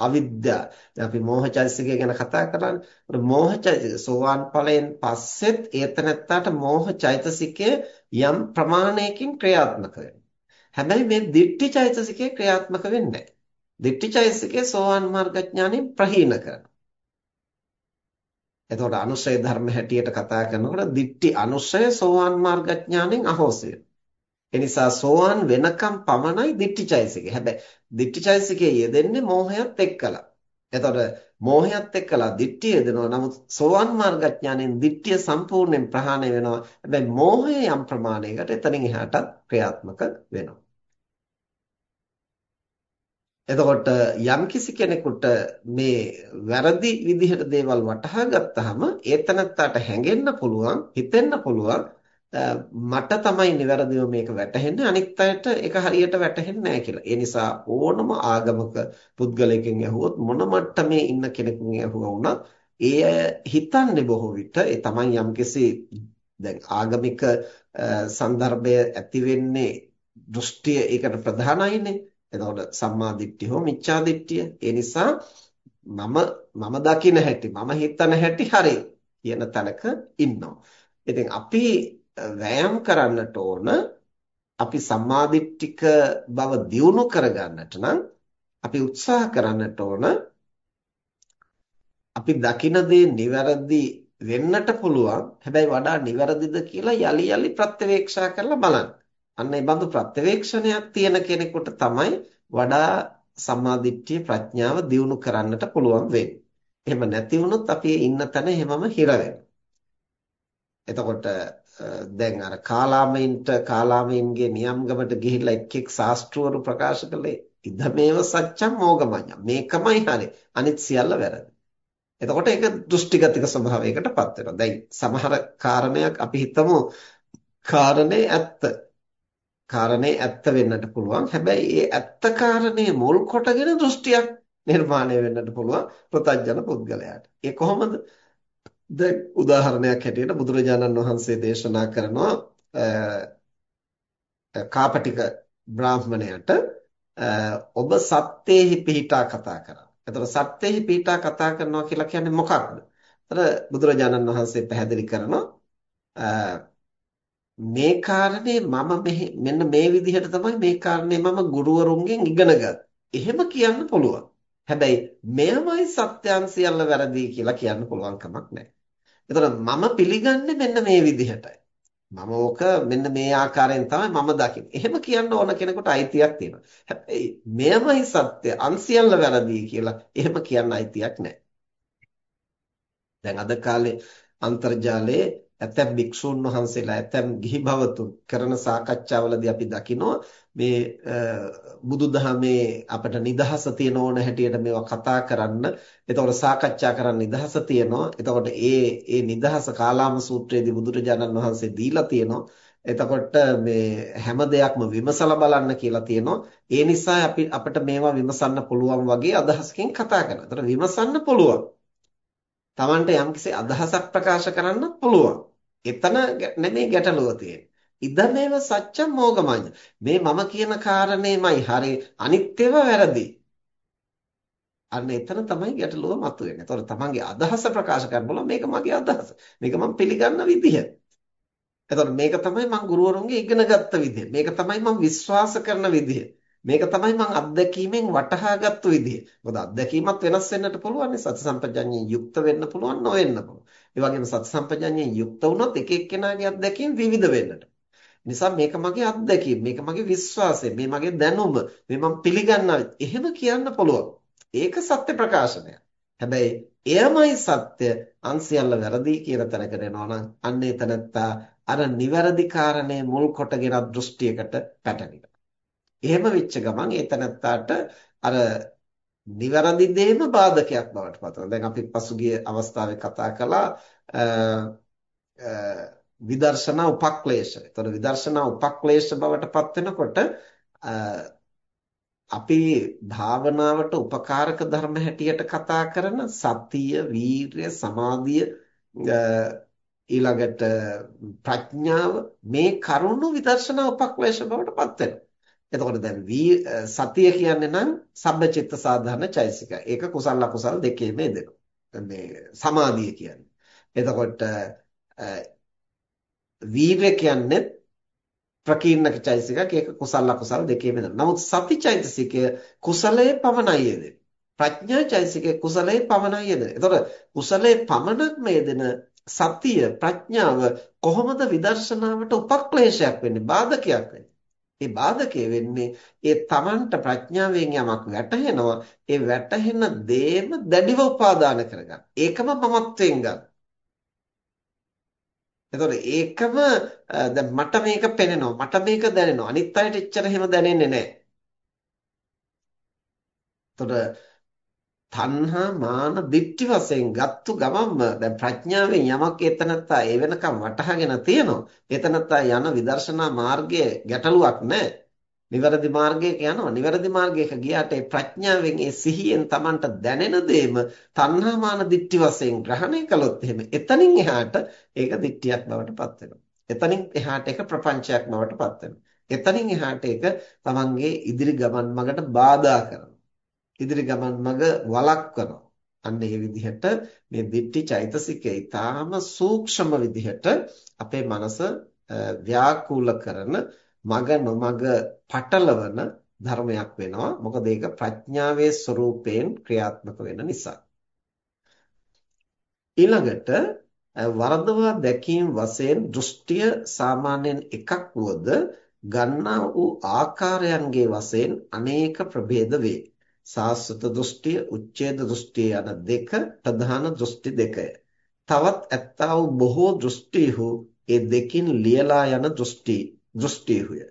Speaker 1: අවිද්‍යාව. අපි මෝහචෛසිකය ගැන කතා කරන්නේ. මෝහචෛසික සෝවාන් ඵලයෙන් පස්සෙත් ඒතනත්තට මෝහචෛතසිකය යම් ප්‍රමාණයකින් ක්‍රියාත්මක හැබැයි මේ දිට්ඨිචෛතසිකය ක්‍රියාත්මක වෙන්නේ නැහැ. දිට්ඨිචෛතසිකය සෝවාන් මාර්ගඥාණයෙන් ප්‍රහීන කරනවා. එතකොට අනුශය ධර්ම හැටියට කතා කරනකොට දිට්ඨි අනුශය සෝවාන් මාර්ගඥානෙන් අහෝසය. ඒ නිසා සෝවාන් වෙනකම් පමණයි දිට්ඨිචෛසිකේ. හැබැයි දිට්ඨිචෛසිකේ යෙදෙන්නේ මෝහයත් එක්කලා. එතකොට මෝහයත් එක්කලා දිට්ඨිය යෙදෙනවා. නමුත් සෝවාන් මාර්ගඥානෙන් දිට්ඨිය සම්පූර්ණයෙන් ප්‍රහාණය වෙනවා. හැබැයි මෝහය යම් ප්‍රමාණයකට එතනින් එහාට ක්‍රියාත්මක වෙනවා. එතකොට යම්කිසි කෙනෙකුට මේ වැරදි විදිහට දේවල් වටහා ගත්තාම ඒතනත්තට හැඟෙන්න පුළුවන් හිතෙන්න පුළුවන්. මට තමයි નિවැරදිව මේක වැටහෙන්නේ. අනිත් අයට ඒක හරියට වැටහෙන්නේ නැහැ කියලා. ඒ නිසා ඕනම ආගමක පුද්ගලයෙක්ගෙන් ඇහුවොත් මොන මට්ටමේ ඉන්න කෙනෙකුගෙන් ඇහුවා වුණත් ඒ හිතන්නේ බොහෝ විට ඒ තමයි යම්කිසි දැන් ආගමික සන්දර්භය ඇති වෙන්නේ දෘෂ්ටිය ඒකට ප්‍රධානයිනේ. එතකොට සම්මා දිට්ඨිය හෝ මිච්ඡා දිට්ඨිය. ඒ නිසා මම මම දකින හැටි මම හිතන හැටි හරි කියන තැනක ඉන්නවා. ඉතින් අපි වෑයම් කරන්නට ඕන අපි සම්මාදිට්ඨික බව දියුණු කරගන්නට නම් අපි උත්සාහ කරන්නට ඕන අපි දකින දේ නිවැරදි වෙන්නට පුළුවන් හැබැයි වඩා නිවැරදිද කියලා යලි යලි ප්‍රත්‍යවේක්ෂා කරලා බලන්න. අන්න ඒ බඳු ප්‍රත්‍යවේක්ෂණයක් තියෙන කෙනෙකුට තමයි වඩා සම්මාදිට්ඨිය ප්‍රඥාව දියුණු කරන්නට පුළුවන් වෙන්නේ. එහෙම නැති වුණොත් අපි ඉන්න තැන හැමම හිර එතකොට දැන් අර කාලාමයින්ට කාලාමයින්ගේ නියම්ගමට ගිහිල්ලා එක් එක් ශාස්ත්‍රවරු ප්‍රකාශ කළේ ඉදමේව සත්‍යම් මෝගමඤ්ඤ මේකමයි හරි අනිත් සියල්ල වැරදි. එතකොට ඒක දෘෂ්ටිගතික ස්වභාවයකටපත් වෙනවා. දැන් සමහර කාරණයක් අපි හිතමු කාරණේ ඇත්ත. කාරණේ ඇත්ත වෙන්නට පුළුවන්. හැබැයි ඒ ඇත්ත කාරණේ මුල් කොටගෙන දෘෂ්ටියක් නිර්මාණය වෙන්නට පුළුවන් ප්‍රතඥ පුද්ගලයාට. ඒ කොහොමද? දැන් උදාහරණයක් හැටියට බුදුරජාණන් වහන්සේ දේශනා කරනවා කාපටික බ්‍රාහ්මණයට ඔබ සත්‍යේහි පිහිටා කතා කරා. එතකොට සත්‍යේහි පිහිටා කතා කරනවා කියලා කියන්නේ මොකක්ද? එතන බුදුරජාණන් වහන්සේ පැහැදිලි කරනවා මේ කාරණේ මම මෙන්න මේ විදිහට තමයි මේ කාරණේ මම ගුරුවරුන්ගෙන් ඉගෙන එහෙම කියන්න පුළුවන්. හැබැයි මෙයමයි සත්‍යයන් සියල්ල වැරදි කියලා කියන්න පුළුවන් කමක් නැහැ. එතකොට මම පිළිගන්නේ මෙන්න මේ විදිහටයි. මම ඕක මෙන්න මේ ආකාරයෙන් තමයි මම දකින්නේ. එහෙම කියන්න ඕන කෙනෙකුට අයිතියක් තියෙනවා. හැබැයි මෙයමයි සත්‍ය අන්සියල්ල වැරදි කියලා එහෙම කියන්න අයිතියක් නැහැ. දැන් අද කාලේ අන්තර්ජාලයේ ඇතැම් භික්ෂුන් වහන්සේලා ඇතැම් ගිහි භවතුන් කරන සාකච්ඡාවලදී අපි දකිනවා මේ බුදුදහමේ අපිට නිදහස තියෙන ඕන හැටියට මේවා කතා කරන්න එතකොට සාකච්ඡා කරන්න නිදහස තියෙනවා එතකොට ඒ ඒ නිදහස කාලාම සූත්‍රයේදී බුදුරජාණන් වහන්සේ දීලා තියෙනවා එතකොට මේ හැම දෙයක්ම විමසලා බලන්න කියලා තියෙනවා ඒ නිසා අපි අපිට මේවා විමසන්න පුළුවන් වගේ අදහසකින් කතා කරනවා. එතකොට විමසන්න පුළුවන්. Tamanට යම්කිසි අදහසක් ප්‍රකාශ කරන්න පුළුවන්. එතන නෙමෙයි ගැටලුව තියෙන්නේ. ඉදමේව සත්‍යම් මෝගමඤ්ඤ. මේ මම කියන කාරණේමයි හරි අනිත්‍යව වැරදි. අන්න එතන තමයි ගැටලුව මතුවෙන්නේ. ඒතකොට තමන්ගේ අදහස ප්‍රකාශ කරන්න බලන්න මේක මගේ අදහස. මේක මම පිළිගන්න විදිහ. එතකොට මේක තමයි මම ගුරුවරුන්ගේ ඉගෙන ගත්ත විදිහ. මේක තමයි මම විශ්වාස කරන විදිහ. මේක තමයි මම අත්දැකීමෙන් වටහාගත්තු විදිහ. මොකද අත්දැකීමත් වෙනස් වෙන්නට පුළුවන් නේ. සති සම්පජඤ්ඤයෙන් යුක්ත වෙන්න පුළුවන් නොවෙන්න පුළුවන්. ඒ වගේම සති සම්පජඤ්ඤයෙන් යුක්ත වුණොත් එක එක්කෙනාගේ අත්දැකීම් විවිධ වෙන්නට. නිසා මේක මගේ අත්දැකීම, මේක මගේ විශ්වාසය, මේ මගේ දැනුම, මේ මම පිළිගන්නා. එහෙම කියන්න පුළුවන්. ඒක සත්‍ය ප්‍රකාශනයක්. හැබැයි එයමයි සත්‍ය අන්සියල්ල වැරදි කියන තැනකට එනවා නම් අන්න එතනත්තා අර නිවැරදි කාරණේ මුල් කොටගෙන දෘෂ්ටියකට පැටලෙනවා. එහෙම වෙච්ච ගමන් ඒ තැනත්තාට අර නිවැරදි දෙයම බාධකයක් බවට පත් වෙනවා. දැන් අපි පසුගිය අවස්ථාවේ කතා කළා විදර්ශනා උපක්ලේශ. ඒතර විදර්ශනා උපක්ලේශ බවට පත් වෙනකොට අපි භාවනාවට උපකාරක ධර්ම හැටියට කතා කරන සතිය, වීර්ය, සමාධිය ඊළඟට ප්‍රඥාව මේ කරුණු විදර්ශනා උපක්ලේශ බවට පත් වෙනවා. එතකොට දැන් සතිය කියන්නේ නම් සබ්බචිත්ත සාධාරණ චෛසික. ඒක කුසල අකුසල දෙකේම යෙදෙනවා. මේ සමාධිය කියන්නේ. එතකොට වීර්ය කියන්නේ ප්‍රකීර්ණක චෛතසිකයක් ඒක කුසල අකුසල දෙකේම යෙදෙනවා. නමුත් සති චෛතසිකය කුසලයේ පමණයි යෙදෙන්නේ. ප්‍රඥා චෛතසිකයේ කුසලයේ පමණයි යෙදෙන්නේ. එතකොට කුසලයේ පමණක්ම යෙදෙන සතිය ප්‍රඥාව කොහොමද විදර්ශනාවට උපක්ලේශයක් වෙන්නේ බාධකයක් වෙන්නේ ඒ බාධකයේ වෙන්නේ ඒ තමන්ට ප්‍රඥාවෙන් යමක් වැටහෙනවා ඒ වැටහෙන දේම දැඩිව උපාදාන කරගන්න. ඒකම මමත්වෙන් ගන්න. එතකොට ඒකම දැන් මට මේක පෙනෙනවා මට මේක දැනෙනවා අනිත් අයට එච්චර එහෙම දැනෙන්නේ නැහැ. එතකොට තණ්හා මාන දිට්ඨි වශයෙන් ගත්තු ගමන්ම දැන් ප්‍රඥාවෙන් යමක් එතනත්තා ඒ වෙනකම් වටහාගෙන තියෙනවා. එතනත්තා යන විදර්ශනා මාර්ගයේ ගැටලුවක් නැහැ. නිවැරදි මාර්ගයක යනවා. නිවැරදි මාර්ගයක ගියාට ඒ ප්‍රඥාවෙන් ඒ සිහියෙන් Tamanට දැනෙන දේම තණ්හා මාන දිට්ඨි වශයෙන් ග්‍රහණය කළොත් එහෙම එතනින් එහාට ඒක දිට්ඨියක් බවට පත් වෙනවා. එතනින් එහාට ඒක ප්‍රපංචයක් බවට පත් වෙනවා. එතනින් එහාට ඒක Tamanගේ ඉදිරි ගමන් මගට බාධා කරනවා. ඉදිරි ගමන් මඟ වළක්වනවා. අන්න ඒ විදිහට මේ දිට්ඨි චෛතසිකය ඊටාම සූක්ෂම විදිහට අපේ මනස ව්‍යාකූල කරන මග නොමග පටලවන ධර්මයක් වෙනවා. මොකද ඒක ප්‍රඥාවේ ස්වરૂපයෙන් ක්‍රියාත්මක වෙන නිසා. ඊළඟට වරදවා දැකීම වශයෙන් දෘෂ්ටිය සාමාන්‍යයෙන් එකක් වුවද ගන්නා වූ ආකාරයන්ගේ වශයෙන් අනේක ප්‍රභේද වේ. සාස්වත දෘෂ්ටිය, උච්ඡේද දෘෂ්ටිය යන දෙක ප්‍රධාන දෘෂ්ටි දෙකය. තවත් ඇත්තා වූ බොහෝ දෘෂ්ටිහු ඒ දෙකින් ලියලා යන දෘෂ්ටි දෘෂ්ටිහුය.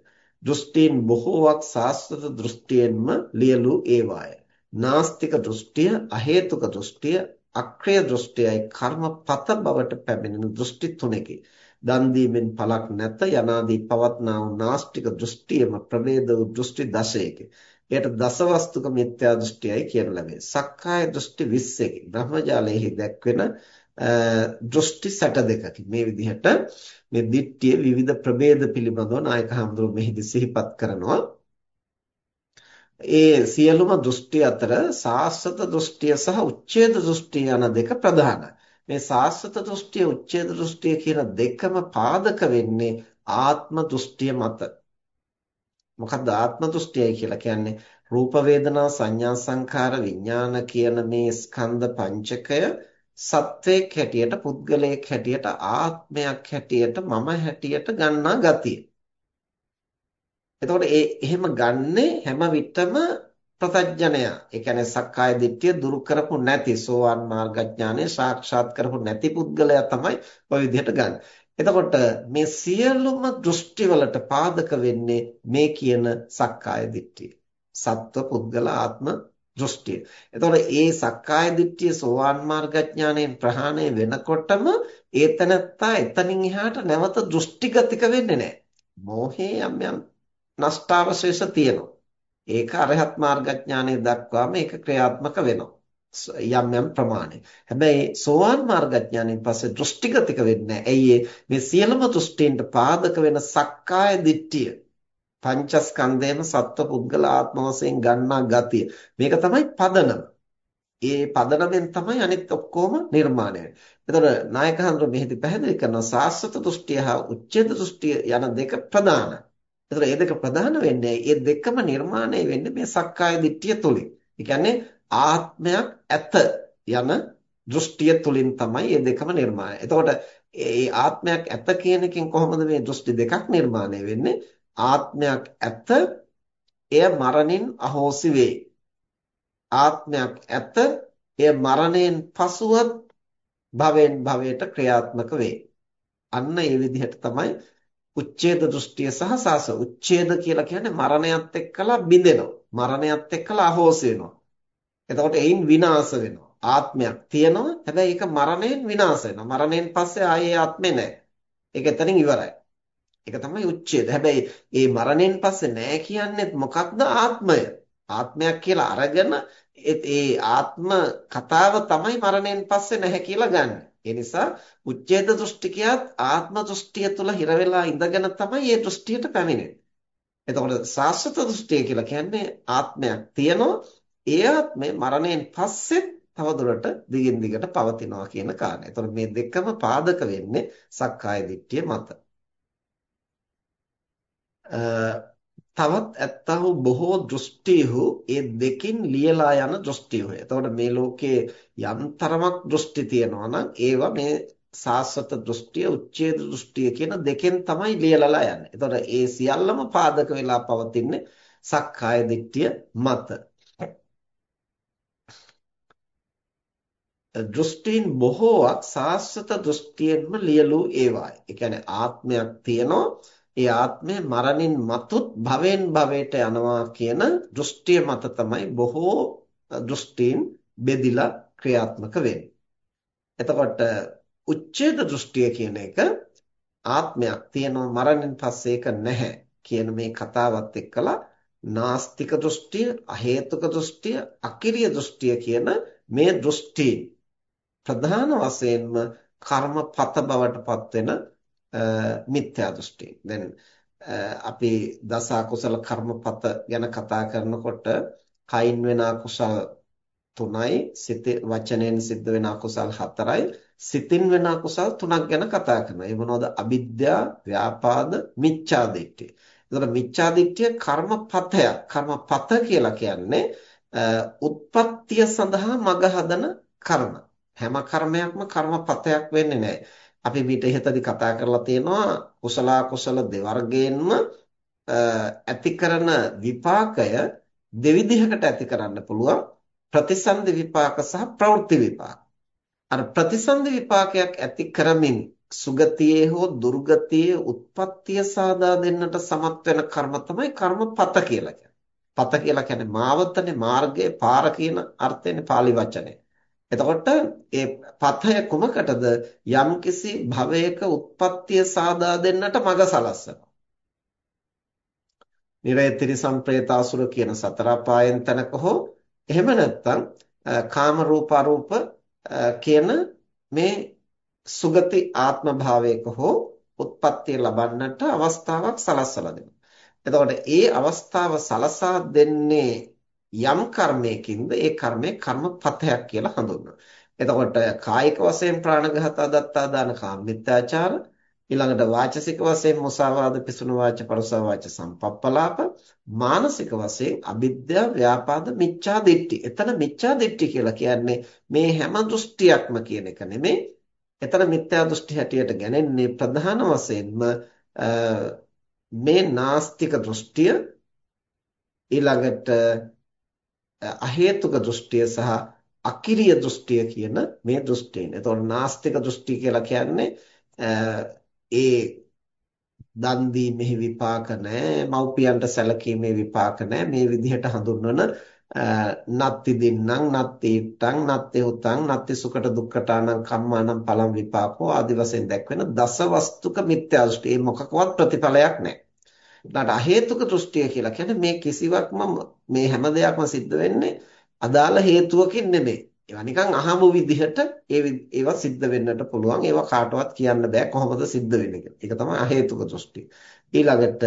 Speaker 1: දෘෂ්ටීන් බොහෝවක් සාස්වත දෘෂ්ටියෙන්ම ලියලු ඒවාය. නාස්තික දෘෂ්ටිය, අහේතුක දෘෂ්ටිය, අක්‍රිය දෘෂ්ටියයි කර්මපත බවට පැමිණෙන දෘෂ්ටි තුනකි. දන් දීමෙන් පළක් නැත යනාදී පවත්නා වූ නාස්තික දෘෂ්ටියම ප්‍රවේද වූ දෘෂ්ටි දශයකි. එයට දසවස්තුක මිත්‍යා දෘෂ්ටියයි කියන ලැබේ. සක්කාය දෘෂ්ටි 20කි. බ්‍රහ්මජාලයේහි දැක්වෙන දෘෂ්ටි 62කි. මේ විදිහට මේ දිට්ඨිය විවිධ ප්‍රභේද පිළිබඳව නායක හඳුරු මෙහිදී සිහිපත් කරනවා. ඒ සියලුම දෘෂ්ටි අතර සාස්වත දෘෂ්ටිය සහ උච්ඡේද දෘෂ්ටිය යන දෙක ප්‍රධානයි. මේ සාස්වත දෘෂ්ටිය උච්ඡේද දෘෂ්ටිය කියන දෙකම පාදක වෙන්නේ ආත්ම දෘෂ්ටිය මත. මොකක්ද ආත්ම දෘෂ්ටියයි කියලා කියන්නේ රූප වේදනා සංඥා සංඛාර විඥාන කියන මේ ස්කන්ධ පංචකය සත්වයක් හැටියට පුද්ගලයෙක් හැටියට ආත්මයක් හැටියට මම හැටියට ගන්නා ගතිය. එතකොට ඒ එහෙම ගන්නෙ හැම විටම ප්‍රතඥයා. ඒ කියන්නේ සක්කාය දිට්ඨිය දුරු කරපු නැති සෝවාන් මාර්ගඥානය සාක්ෂාත් කරපු නැති පුද්ගලයා තමයි ඔය විදිහට ගන්න. එතකොට මේ සියලුම දෘෂ්ටිවලට පාදක වෙන්නේ මේ කියන සක්කාය දිට්ඨිය. සත්ව පුද්ගල ආත්ම දෘෂ්ටිය. එතකොට ඒ සක්කාය දිට්ඨිය සෝවාන් මාර්ගඥාණයෙන් ප්‍රහාණය වෙනකොටම ඒතනත්තා එතනින් එහාට නැවත දෘෂ්ටිගතික වෙන්නේ නැහැ. මෝහේ යම් යම් නෂ්ටාවශේෂ තියෙනවා. ඒක අරහත් මාර්ගඥානයේ දක්වාම ඒක ක්‍රියාත්මක වෙනවා. යම් යම් ප්‍රමාණය. හැබැයි සෝවාන් මාර්ගඥානයෙන් පස්සේ දෘෂ්ටිගතික වෙන්නේ ඇයි මේ සියලුම දෘෂ්ටීන්ට පාදක වෙන සක්කාය දිට්ඨිය පංචස්කන්ධයම සත්ව පුද්ගල ආත්ම වශයෙන් ගන්නා ගතිය. මේක තමයි පදනම. ඒ පදනමෙන් තමයි අනිත් ඔක්කොම නිර්මාණය වෙන්නේ. එතකොට නායක හඳුර මෙහිදී පැහැදිලි කරනවා සාස්වත දෘෂ්ටිය හා උච්ඡේද දෘෂ්ටිය යන දෙක ප්‍රධානයි. එතකොට මේ දෙක ප්‍රධාන වෙන්නේ මේ දෙකම නිර්මාණය වෙන්නේ මේ සක්කාය දිට්ඨිය තුලින්. ඒ කියන්නේ ආත්මයක් ඇත යන දෘෂ්ටිය තුලින් තමයි මේ දෙකම නිර්මාණය. එතකොට මේ ආත්මයක් ඇත කියන එකෙන් කොහොමද මේ දෘෂ්ටි දෙකක් නිර්මාණය වෙන්නේ? ආත්මයක් ඇත එය මරණින් අහෝසි වේ. ආත්මයක් ඇත එය මරණයෙන් පසුවත් භවෙන් භවයට ක්‍රියාත්මක වේ. අන්න ඒ විදිහට තමයි උච්ඡේද දෘෂ්ටිය සහ සාස උච්ඡේද කියලා කියන්නේ මරණයත් එක්කලා බිඳෙනවා. මරණයත් එක්කලා අහෝසි වෙනවා. එතකොට එයින් විනාශ වෙනවා. ආත්මයක් තියෙනවා. හැබැයි ඒක මරණයෙන් විනාශ වෙනවා. මරණයෙන් පස්සේ ආයේ ආත්මේ නැහැ. ඒක එතනින් ඉවරයි. ඒක තමයි උච්ඡේද. හැබැයි මේ මරණයෙන් පස්සේ නැහැ කියන්නේත් මොකක්ද ආත්මය? ආත්මයක් කියලා අරගෙන ඒ ආත්ම කතාව තමයි මරණයෙන් පස්සේ නැහැ කියලා ගන්න. ඒ නිසා උච්ඡේද දෘෂ්ටිකයාත් ආත්ම දෘෂ්ටිය තුල හිර වෙලා ඉඳගෙන තමයි මේ දෘෂ්ටියට පැමිණෙන්නේ. එතකොට සාස්වත දෘෂ්ටිය කියලා කියන්නේ ආත්මයක් තියෙනවා. ඒ ආත්මය මරණයෙන් පස්සේ තවදුරට දිගින් දිගට පවතිනවා කියන කාරණය. එතකොට මේ දෙකම පාදක වෙන්නේ සක්කාය දිට්ඨිය මත. තවත් ඇත්තහු බොහෝ දෘෂ්ටිහු ඒ දෙකින් ලියලා යන දෘෂ්ටියෝ. එතකොට මේ ලෝකයේ යම් තරමක් දෘෂ්ටි තියෙනවා නම් ඒවා මේ සාස්වත දෘෂ්ටිය, උච්ඡේද දෘෂ්ටිය කියන දෙකෙන් තමයි ලියලලා යන්නේ. එතකොට ඒ සියල්ලම පාදක වෙලා පවතින්නේ සක්කාය දිට්ඨිය මත. දෘෂ්ටීන් බොහෝවක් සාස්වත දෘෂ්ටියෙන්ම ලියලු ඒවායි. ඒ කියන්නේ ආත්මයක් තියෙනවා ඒ ආත්මය මරණින් මතුත් භවෙන් භවයට යනවා කියන දෘෂ්ටිය මත තමයි බොහෝ දෘෂ්ටීන් බෙදිලා ක්‍රියාත්මක වෙන්නේ. එතකොට උච්ඡේද දෘෂ්ටිය කියන එක ආත්මයක් තියෙනවා මරණින් පස්සේ ඒක නැහැ කියන මේ කතාවත් එක්කලා නාස්තික දෘෂ්ටිය, අහේතුක දෘෂ්ටිය, අකිරිය දෘෂ්ටිය කියන මේ දෘෂ්ටි ප්‍රධාන වශයෙන්ම කර්මපත බවට පත් වෙන මිත්‍යා දෘෂ්ටි. දැන් අපි දස අකුසල කර්මපත ගැන කතා කරනකොට කයින් වෙන අකුසල් 3යි සිත වචනයෙන් සිද්ධ වෙන අකුසල් 4යි සිතින් වෙන අකුසල් 3ක් ගැන කතා කරනවා. ඒ මොනවද? අවිද්‍යා, ව්‍යාපාද, මිච්ඡා දිට්ඨිය. එතකොට මිච්ඡා දිට්ඨිය කර්මපතයක්. කර්මපත කියලා කියන්නේ උත්පත්තිය සඳහා මඟ හදන කර්ම. හැම කර්මයක්ම කර්මපතයක් වෙන්නේ නැහැ. අපි මීට ඉහතදී කතා කරලා තියෙනවා කුසල කුසල දෙවර්ගයෙන්ම ඇති කරන විපාකය දෙවිධයකට ඇති කරන්න පුළුවන් ප්‍රතිසන්දි විපාක සහ ප්‍රවෘත්ති විපාක. අර ප්‍රතිසන්දි විපාකයක් ඇති කරමින් සුගතියේ හෝ දුර්ගතියේ උත්පත්තිය සාදා දෙන්නට සමත් වෙන කර්ම තමයි කර්මපත කියලා කියන්නේ. පත කියලා කියන්නේ මාවතනේ මාර්ගයේ පාර කියන අර්ථයෙන් pāli වචනේ. එතකොට ඒ පතය කුමකටද යම්කිසි භවයක උත්පත්තිය සාදා දෙන්නට මඟ සලස්වනවා. නිරේතිරි සම්ප්‍රේතාසුර කියන සතර අපායන් තැනක හෝ එහෙම නැත්නම් කාම රූප අරූප කියන මේ සුගති ආත්ම භාවයක හෝ උත්පත්තිය ලබන්නට අවස්ථාවක් සලස්වලා දෙනවා. එතකොට ඒ අවස්ථාව සලසා දෙන්නේ යම් කර්මයකින්ද ඒ කර්මය කර්මපතයක් කියලා හඳුන්වනවා. එතකොට කායික වශයෙන් ප්‍රාණඝාත දත්තා දාන කාමමිත්‍යාචාර ඊළඟට වාචසික වශයෙන් මුසාවාද පිසුණු වාච පරුසා වාච සම්පප්පලාප මානසික වශයෙන් අවිද්‍යාව ව්‍යාපාද මිච්ඡා දිට්ඨි. එතන මිච්ඡා දිට්ඨි කියලා කියන්නේ මේ හැම දෘෂ්ටියක්ම කියන එක නෙමෙයි. එතන මිත්‍යා දෘෂ්ටි හැටියට ගන්නේ ප්‍රධාන වශයෙන්ම මේ නාස්තික දෘෂ්ටිය ඊළඟට අහේතුක දෘෂ්ටිය සහ අකිරිය දෘෂ්ටිය කියන මේ දෘෂ්ටීන්. එතකොට නාස්තික දෘෂ්ටි කියලා කියන්නේ ඒ දන් දීමේ විපාක නැහැ, මව්පියන්ට සැලකීමේ විපාක නැහැ. මේ විදිහට හඳුන්වන නත්ති දින්නම් නත්ති ඉත්තං නත්ති උතං නත්ති සුකට දුක්ඛටානං කම්මානං පලම් විපාකෝ ආදි වශයෙන් දැක්වෙන දසවස්තුක මිත්‍යා දෘෂ්ටි. මේ මොකකවත් ප්‍රතිඵලයක් නැහැ. ඊට අහේතුක දෘෂ්ටිය කියලා කියන්නේ මේ කිසිවක්ම මේ හැම දෙයක්ම සිද්ධ වෙන්නේ අදාළ හේතුවකින් නෙමෙයි. ඒවා නිකන් අහමු විදිහට ඒ ඒවා සිද්ධ වෙන්නට පුළුවන්. ඒවා කාටවත් කියන්න බෑ කොහොමද සිද්ධ වෙන්නේ කියලා. ඒක තමයි අහේතුක දෘෂ්ටි. ඊළඟට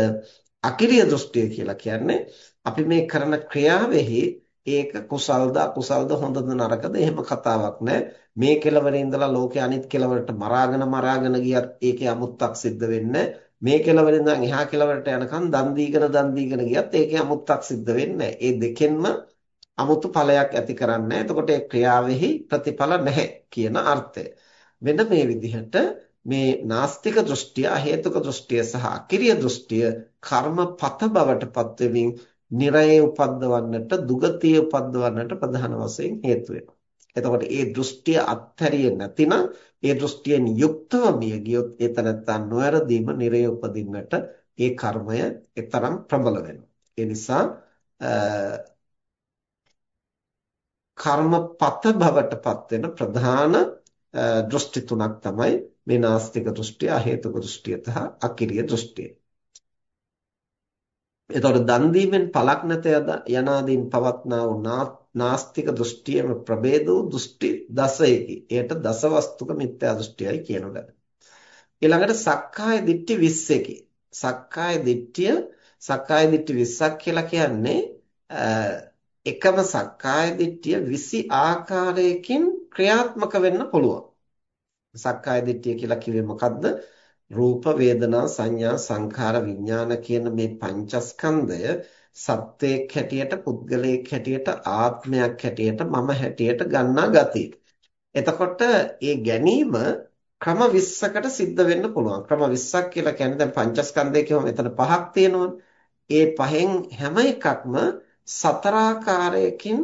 Speaker 1: අකිරිය දෘෂ්ටිය කියලා කියන්නේ අපි මේ කරන ක්‍රියාවෙහි ඒක කුසල්ද අකුසල්ද හොඳද නරකද එහෙම කතාවක් නෑ මේ කෙලවරේ ඉඳලා ලෝකේ අනිත් කෙලවරට මරාගෙන මරාගෙන ගියත් ඒකේ අමුත්තක් සිද්ධ වෙන්නේ මේ කෙලවරෙන් ඉඳන් එහා කෙලවරට යනකම් දන් දීගෙන දන් දීගෙන ගියත් ඒකේ අමුත්තක් සිද්ධ වෙන්නේ ඒ දෙකෙන්ම අමුතු ඵලයක් ඇති කරන්නේ එතකොට ඒ ක්‍රියාවෙහි ප්‍රතිඵල නැහැ කියන අර්ථය. මෙන්න මේ විදිහට මේ නාස්තික දෘෂ්ටිය, අහේතුක දෘෂ්ටිය සහ අකිරිය දෘෂ්ටිය කර්මපත බවට පත්වෙමින් නිරයේ උපද්දවන්නට, දුගතිය උපද්දවන්නට ප්‍රධාන වශයෙන් හේතු වෙනවා. එතකොට ඒ දෘෂ්ටිය අත්හැරියේ නැතිනම් ඒ දෘෂ්ටියෙන් යුක්තව මිය ගියොත් ඒ තනත්තා නොවැරදීම නිරය උපදින්නට ඒ කර්මය ඊතරම් ප්‍රබල වෙනවා. ඒ නිසා කර්මපත බවට පත් වෙන ප්‍රධාන දෘෂ්ටි තුනක් තමයි මේ නාස්තික දෘෂ්ටිය, අහේතුක දෘෂ්ටිය සහ අකිරිය දෘෂ්ටිය. එතකොට දන් දීමෙන් පළක් නැත යනාදීන් පවත්නා වූ නාස්තික දෘෂ්ටියම ප්‍රභේද වූ දෘෂ්ටි දසයකි. එයට දසවස්තුක මිත්‍යා දෘෂ්ටියයි කියනු ලබන. ඊළඟට සක්කාය දිට්ඨි 20කි. සක්කාය දිට්ඨිය සක්කාය දිට්ඨි 20ක් කියලා කියන්නේ එකම සක්කාය දිට්ඨිය 20 ආකාරයකින් ක්‍රියාත්මක වෙන්න පුළුවන්. සක්කාය දිට්ඨිය කියලා කිව්වේ මොකද්ද? රූප වේදනා සංඥා සංඛාර විඥාන කියන මේ පංචස්කන්ධය සත්වයක් හැටියට පුද්ගලයෙක් හැටියට ආත්මයක් හැටියට මම හැටියට ගන්නා ගතිය. එතකොට ඒ ගැනීම ක්‍රම 20කට සිද්ධ වෙන්න පුළුවන්. ක්‍රම 20ක් කියලා කියන්නේ දැන් පංචස්කන්ධය කියවම එතන පහක් තියෙනවනේ. ඒ පහෙන් හැම එකක්ම සතරාකාරයකින්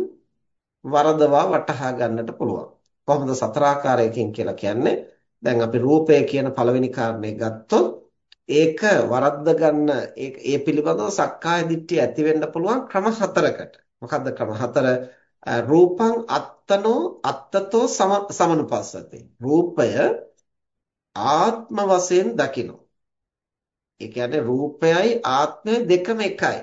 Speaker 1: වරදවා වටහා ගන්නට පුළුවන්. කොහොමද සතරාකාරයකින් කියලා කියන්නේ? දැන් අපි රූපය කියන පළවෙනි කාරණේ ගත්තොත් ඒක වරද්ද ගන්න ඒ පිළිබඳව සක්කාය දිට්ඨිය ඇති වෙන්න පුළුවන් ක්‍රම හතරකට. මොකද්ද ක්‍රම හතර? රූපං අත්තනෝ අත්තතෝ සමනුපස්සති. රූපය ආත්ම වශයෙන් දකිනවා. ඒ කියන්නේ රූපයයි ආත්මය දෙකම එකයි.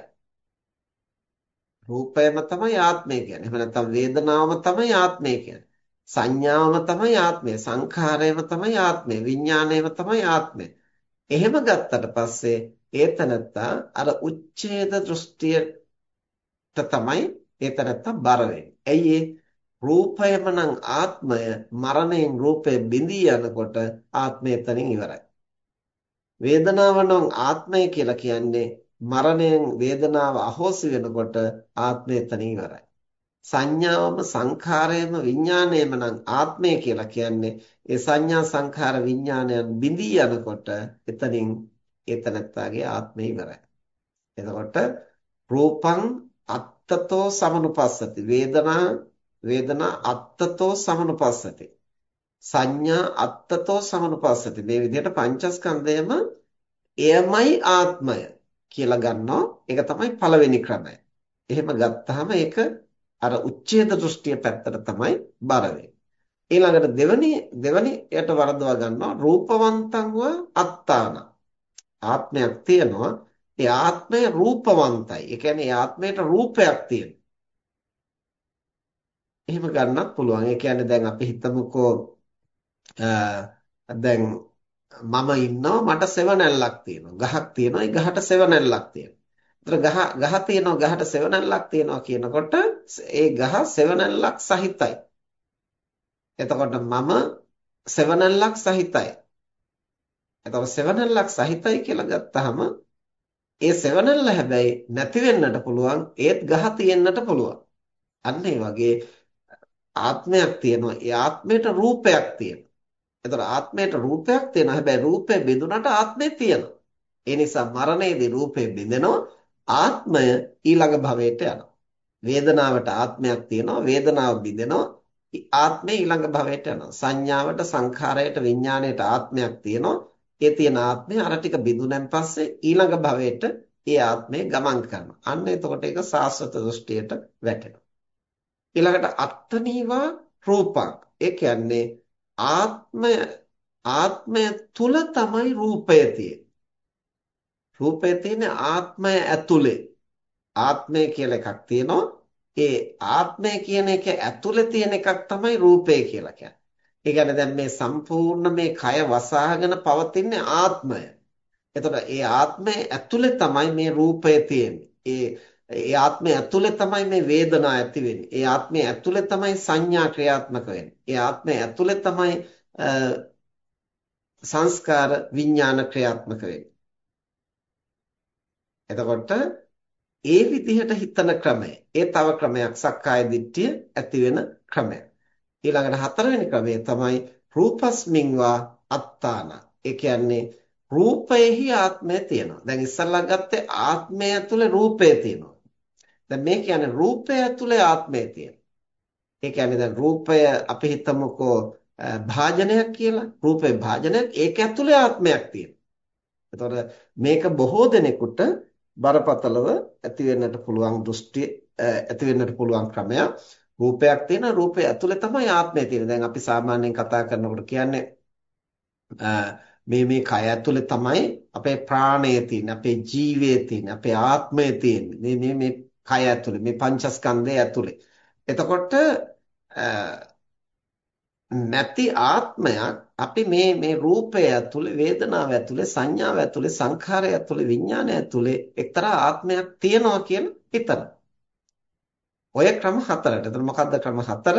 Speaker 1: රූපයම තමයි ආත්මය කියන්නේ. එහෙම නැත්නම් වේදනාවම තමයි ආත්මය කියන්නේ. සංඥාවම තමයි ආත්මය. සංඛාරයම තමයි ආත්මය. විඥාණයම තමයි ආත්මය. එහෙම ගත්තට පස්සේ ඒතනත්තා අර උච්ඡේද දෘෂ්ටියට තමයි ඒතනත්තා බර වෙන්නේ. ඇයි රූපයම නම් ආත්මය මරණයෙන් රූපය බිඳී යනකොට ආත්මය එතනින් ඉවරයි. වේදනාව නම් ආත්මය කියලා කියන්නේ මරණයෙන් වේදනාව අහෝසි වෙනකොට ආත්මය එතනින් ඉවරයි. සංඥාවම සංඛාරයම විඥාණයම නම් ආත්මය කියලා කියන්නේ ඒ සංඥා සංඛාර විඥානයන් බිඳී යනකොට එතනින් ඒතනත්තාගේ ආත්මය ඉවරයි. එතකොට රූපං අත්තතෝ සමනුපස්සති වේදනා වේදනා අත්තතෝ සමනුපස්සති සංඥා අත්තතෝ සමනුපස්සති මේ විදිහට පංචස්කන්ධයම එයමයි ආත්මය කියලා ගන්නවා ඒක තමයි පළවෙනි ක්‍රමය. එහෙම ගත්තාම ඒක අර උච්ඡේද දෘෂ්ටිය පැත්තට තමයි බර ඊළඟට දෙවනි දෙවනියට වරදවා ගන්නවා රූපවන්තංව අත්තාන. ආත්මයක් තියෙනවා. ඒ ආත්මය රූපවන්තයි. ඒ කියන්නේ ඒ ආත්මයට රූපයක් තියෙනවා. එහෙම ගන්නත් පුළුවන්. ඒ කියන්නේ දැන් අපි හිතමුකෝ දැන් මම ඉන්නවා මට සෙවණැල්ලක් තියෙනවා. ගහක් තියෙනවා. ඒ ගහට සෙවණැල්ලක් තියෙනවා. ඒතර ගහ ගහ තියෙනවා ගහට සෙවණැල්ලක් තියෙනවා කියනකොට ඒ ගහ සෙවණැල්ලක් සහිතයි. එතකොට මම සෙවණැල්ලක් සහිතයි. එතකොට සෙවණැල්ලක් සහිතයි කියලා ගත්තාම ඒ සෙවණැල්ල හැබැයි නැති වෙන්නට පුළුවන් ඒත් ගහ තියෙන්නට පුළුවන්. අන්න ඒ වගේ ආත්මයක් තියෙනවා. ඒ ආත්මයට රූපයක් තියෙනවා. එතකොට ආත්මයට රූපයක් තියෙනවා. හැබැයි රූපය බිඳුනට ආත්මය තියෙනවා. ඒ නිසා මරණයේදී රූපය බිඳෙනවා. ආත්මය ඊළඟ භවයට යනවා. වේදනාවට ආත්මයක් තියෙනවා. වේදනාව බිඳෙනවා. ආත්මය ඊළඟ භවයට යනවා. සංඥාවට සංඛාරයට විඥාණයට ආත්මයක් තියෙනවා. ඒ තියෙන ආත්මය අර ටික බිඳුනන් පස්සේ ඊළඟ භවයට ඒ ආත්මය ගමන් කරනවා. අන්න එතකොට ඒක සාස්වත දෘෂ්ටියට වැටෙනවා. ඊළඟට අත්තනීවා රූපං. ඒ කියන්නේ ආත්මය ආත්මය තුල තමයි රූපය තියෙන්නේ. රූපය තියෙන්නේ ආත්මය ඇතුලේ. ආත්මය කියලා එකක් තියෙනවා. ඒ ආත්මය කියන එක ඇතුලේ තියෙන එකක් තමයි රූපය කියලා කියන්නේ. ඒ කියන්නේ දැන් මේ සම්පූර්ණ මේ කය වසහාගෙන පවතින්නේ ආත්මය. එතකොට ඒ ආත්මය ඇතුලේ තමයි මේ රූපය තියෙන්නේ. ඒ ඒ ආත්මය ඇතුලේ තමයි මේ වේදනා ඇති වෙන්නේ. ඒ ආත්මය ඇතුලේ තමයි සංඥා ක්‍රියාත්මක වෙන්නේ. ඒ ආත්මය ඇතුලේ තමයි සංස්කාර විඥාන ක්‍රියාත්මක වෙන්නේ. එතකොට ඒ විදිහට හිතන ක්‍රමය ඒ තව ක්‍රමයක් සක්කාය දිට්ඨිය ඇති වෙන ක්‍රමය. ඊළඟට හතරවෙනි ක්‍රමය තමයි රූපස්මින්වා අත්තාන. ඒ කියන්නේ රූපයෙහි ආත්මය තියෙනවා. දැන් ඉස්සල්ලා ගත්තේ ආත්මය ඇතුලේ රූපය තියෙනවා. දැන් මේ කියන්නේ රූපය ඇතුලේ ආත්මය තියෙනවා. ඒ කියන්නේ දැන් රූපය අපි හිතමුකෝ භාජනයක් කියලා. රූපේ භාජනයක් ඒක ඇතුලේ ආත්මයක් තියෙනවා. එතකොට මේක බොහෝ දෙනෙකුට බරපතලව ඇති වෙන්නට පුළුවන් දෘෂ්ටි ඇති වෙන්නට පුළුවන් ක්‍රමයක් රූපයක් තියෙන රූපය ඇතුලේ තමයි ආත්මය තියෙන්නේ. දැන් අපි සාමාන්‍යයෙන් කතා කරනකොට කියන්නේ මේ මේ කය ඇතුලේ තමයි අපේ ප්‍රාණය තියෙන්නේ, අපේ ජීවය තියෙන්නේ, අපේ ආත්මය තියෙන්නේ. මේ මේ මේ කය ඇතුලේ, මේ පංචස්කන්ධය ඇතුලේ. එතකොට නැති ආත්මයක් අපි මේ මේ රූපය ඇතුලේ වේදනාව ඇතුලේ සංඥාව ඇතුලේ සංඛාරය ඇතුලේ විඥානය ඇතුලේ එක්තරා ආත්මයක් තියෙනවා කියන හිතන. ඔය ක්‍රම හතරට. එතන මොකද්ද ක්‍රම හතර?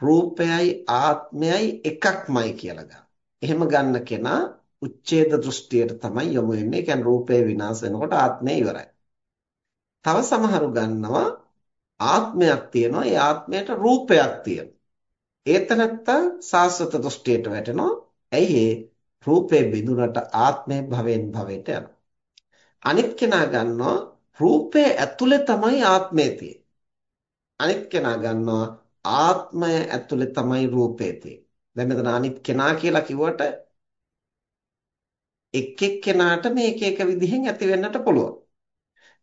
Speaker 1: රූපයයි ආත්මයයි එකක්මයි කියලා ගන්න. එහෙම ගන්න කෙනා උච්ඡේද දෘෂ්ටියට තමයි යොමු වෙන්නේ. ඒ කියන්නේ රූපය විනාශ වෙනකොට ආත්මය ඉවරයි. තව සමහරු ගන්නවා ආත්මයක් තියෙනවා. ඒ ආත්මයට රූපයක් තියෙනවා. ඒතනත්තා සාස්වත දෘෂ්ටියට වැටෙනවා. ඇයි ඒ රූපේ බිඳුනට ආත්මේ භවෙන් භවයට යනවා. අනිත් කෙනා ගන්නවා රූපේ ඇතුලේ තමයි ආත්මය තියෙන්නේ. අනිත් කෙනා ගන්නවා ආත්මය ඇතුලේ තමයි රූපේ තියෙන්නේ. දැන් මෙතන අනිත් කෙනා කියලා කිව්වට එක් එක් කෙනාට මේක එක විදිහෙන් ඇති වෙන්නට පුළුවන්.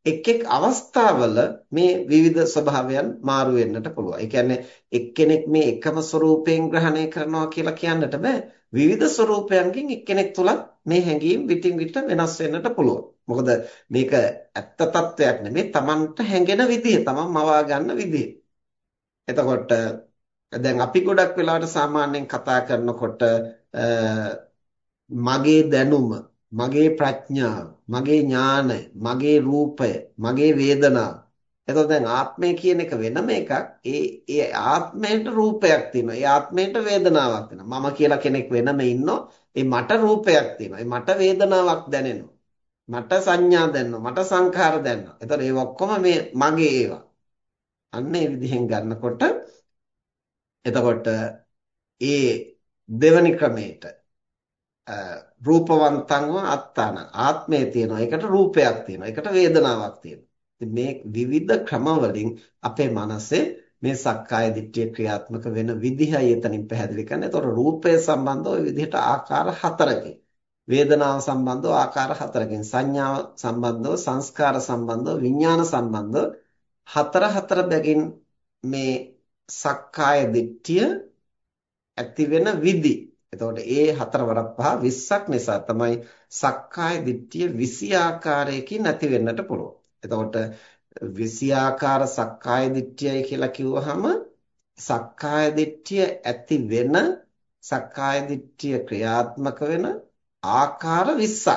Speaker 1: එක් එක් අවස්ථාවල මේ විවිධ ස්වභාවයන් මාරු වෙන්නට පුළුවන්. ඒ කියන්නේ එක්කෙනෙක් මේ එකම ස්වરૂපයෙන් ග්‍රහණය කරනවා කියලා කියන්නට බෑ. විවිධ ස්වરૂපයන්ගෙන් එක්කෙනෙක් තුල මේ හැඟීම් විтин විට වෙනස් වෙන්නට පුළුවන්. මොකද මේක ඇත්ත తත්වයක් නෙමෙයි. Tamanට හැඟෙන විදිය, Taman මවා ගන්න විදිය. එතකොට දැන් අපි ගොඩක් වෙලාවට සාමාන්‍යයෙන් කතා කරනකොට මගේ දැනුම මගේ ප්‍රඥාව, මගේ ඥානය, මගේ රූපය, මගේ වේදනාව. එතකොට දැන් ආත්මය කියන එක වෙනම එකක්. ඒ ඒ ආත්මයට රූපයක් තියෙනවා. ඒ ආත්මයට වේදනාවක් තියෙනවා. මම කියලා කෙනෙක් වෙනම ඉන්නෝ. ඒ මට රූපයක් තියෙනවා. ඒ මට වේදනාවක් දැනෙනවා. මට සංඥා දැනෙනවා. මට සංඛාර දැනෙනවා. එතකොට ඒ ඔක්කොම මේ මගේ ඒවා. අන්න ඒ විදිහෙන් ගන්නකොට එතකොට ඒ දෙවනි ක්‍රමයට රූපවන්තංව අත්තාන ආත්මය තියෙනවා. ඒකට රූපයක් තියෙනවා. ඒකට වේදනාවක් තියෙනවා. ඉතින් මේ විවිධ ක්‍රම වලින් අපේ මනසේ මේ සක්කාය දිට්ඨිය ක්‍රියාත්මක වෙන විදිහයි එතනින් පැහැදිලි කරන්නේ. ඒතකොට රූපය සම්බන්ධව ওই විදිහට ආකාර හතරකින් වේදනාව සම්බන්ධව ආකාර හතරකින් සංඥාව සම්බන්ධව සංස්කාර සම්බන්ධව විඥාන සම්බන්ධව හතර හතර බැගින් මේ සක්කාය දිට්ඨිය ඇති වෙන විදි එතකොට ඒ හතර වරක් පහ 20ක් නිසා තමයි සක්කාය දිට්ඨිය 20 ආකාරයකින් නැති වෙන්නට පුළුවන්. එතකොට 20 ආකාර සක්කාය දිට්ඨියයි කියලා කිව්වහම සක්කාය දිට්ඨිය ඇති වෙන සක්කාය දිට්ඨිය ක්‍රියාත්මක වෙන ආකාර 20ක්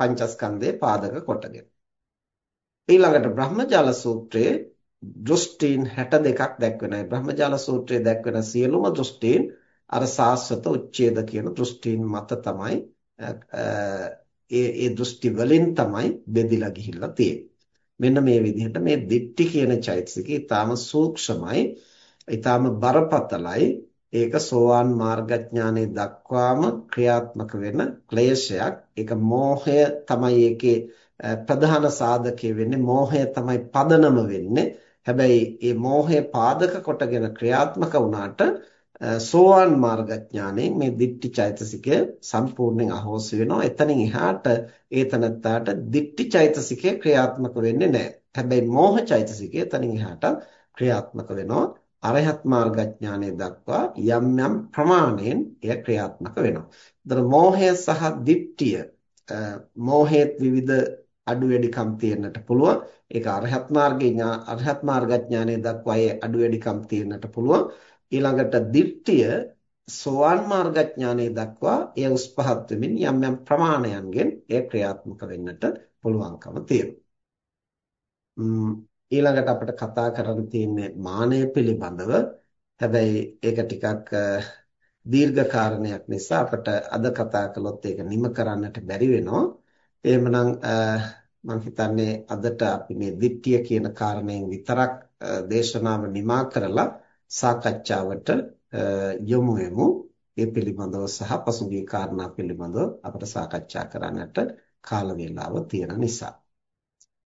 Speaker 1: පංචස්කන්ධයේ පාදක කොටගෙන. ඊළඟට බ්‍රහ්මජාල සූත්‍රයේ දෘෂ්ටීන් 62ක් දැක්වෙනයි. බ්‍රහ්මජාල සූත්‍රයේ දැක්වෙන සියලුම දෘෂ්ටීන් අර සාස්වත උච්ඡේද කියන දෘෂ්ටීන් මත තමයි ඒ ඒ දෘෂ්ටි වලින් තමයි බෙදිලා ගිහිල්ලා තියෙන්නේ. මෙන්න මේ විදිහට මේ දිට්ටි කියන චෛතසිකය ඊටාම සූක්ෂමයි, ඊටාම බරපතලයි. ඒක සෝවාන් මාර්ගඥානෙ දක්වාම ක්‍රියාත්මක වෙන ක්ලේශයක්. ඒක මෝහය තමයි ඒකේ ප්‍රධාන සාධකය වෙන්නේ. මෝහය තමයි පදනම වෙන්නේ. හැබැයි මේ මෝහය පාදක කොටගෙන ක්‍රියාත්මක වුණාට Uh, සෝවාන් මාර්ගඥාණයෙන් මේ දිට්ඨි චෛතසිකය සම්පූර්ණයෙන් අහෝසි වෙනවා. එතනින් එහාට ඒ තනත්තාට දිට්ඨි චෛතසිකය ක්‍රියාත්මක වෙන්නේ නැහැ. හැබැයි මෝහ චෛතසිකය එතනින් එහාට ක්‍රියාත්මක වෙනවා. අරහත් මාර්ගඥානය දක්වා යම් යම් ප්‍රමාණයෙන් එය ක්‍රියාත්මක වෙනවා. ඒතර මෝහය සහ දිට්ඨිය uh, මෝහයේත් විවිධ අඩු වැඩිකම් තියෙන්නට පුළුවන්. ඒක අරහත් මාර්ගයේ අරහත් මාර්ගඥානය දක්වා ඒ අඩු වැඩිකම් තියෙන්නට පුළුවන්. ඊළඟට දිට්ඨිය සෝවාන් මාර්ගඥානය දක්වා එය උස් පහත් වෙමින් යම් යම් ප්‍රමාණයන්ගෙන් එය ක්‍රියාත්මක වෙන්නට පුළුවන්කම තියෙනවා. ඊළඟට අපිට කතා කරන්න තියෙන්නේ මානය පිළිබඳව. හැබැයි ඒක ටිකක් දීර්ඝ කාරණයක් නිසා අපිට අද කතා කළොත් ඒක නිම කරන්නට බැරි වෙනවා. එහෙමනම් මම හිතන්නේ අදට අපි මේ දිට්ඨිය කියන කාරණයෙන් විතරක් දේශනාව නිමා කරලා සාකච්ඡාවට යොමු වෙමු. ඒ පිළිබඳව සහ පසුගිය කාරණා පිළිබඳව අපට සාකච්ඡා කරන්නට කාල වේලාව තියෙන නිසා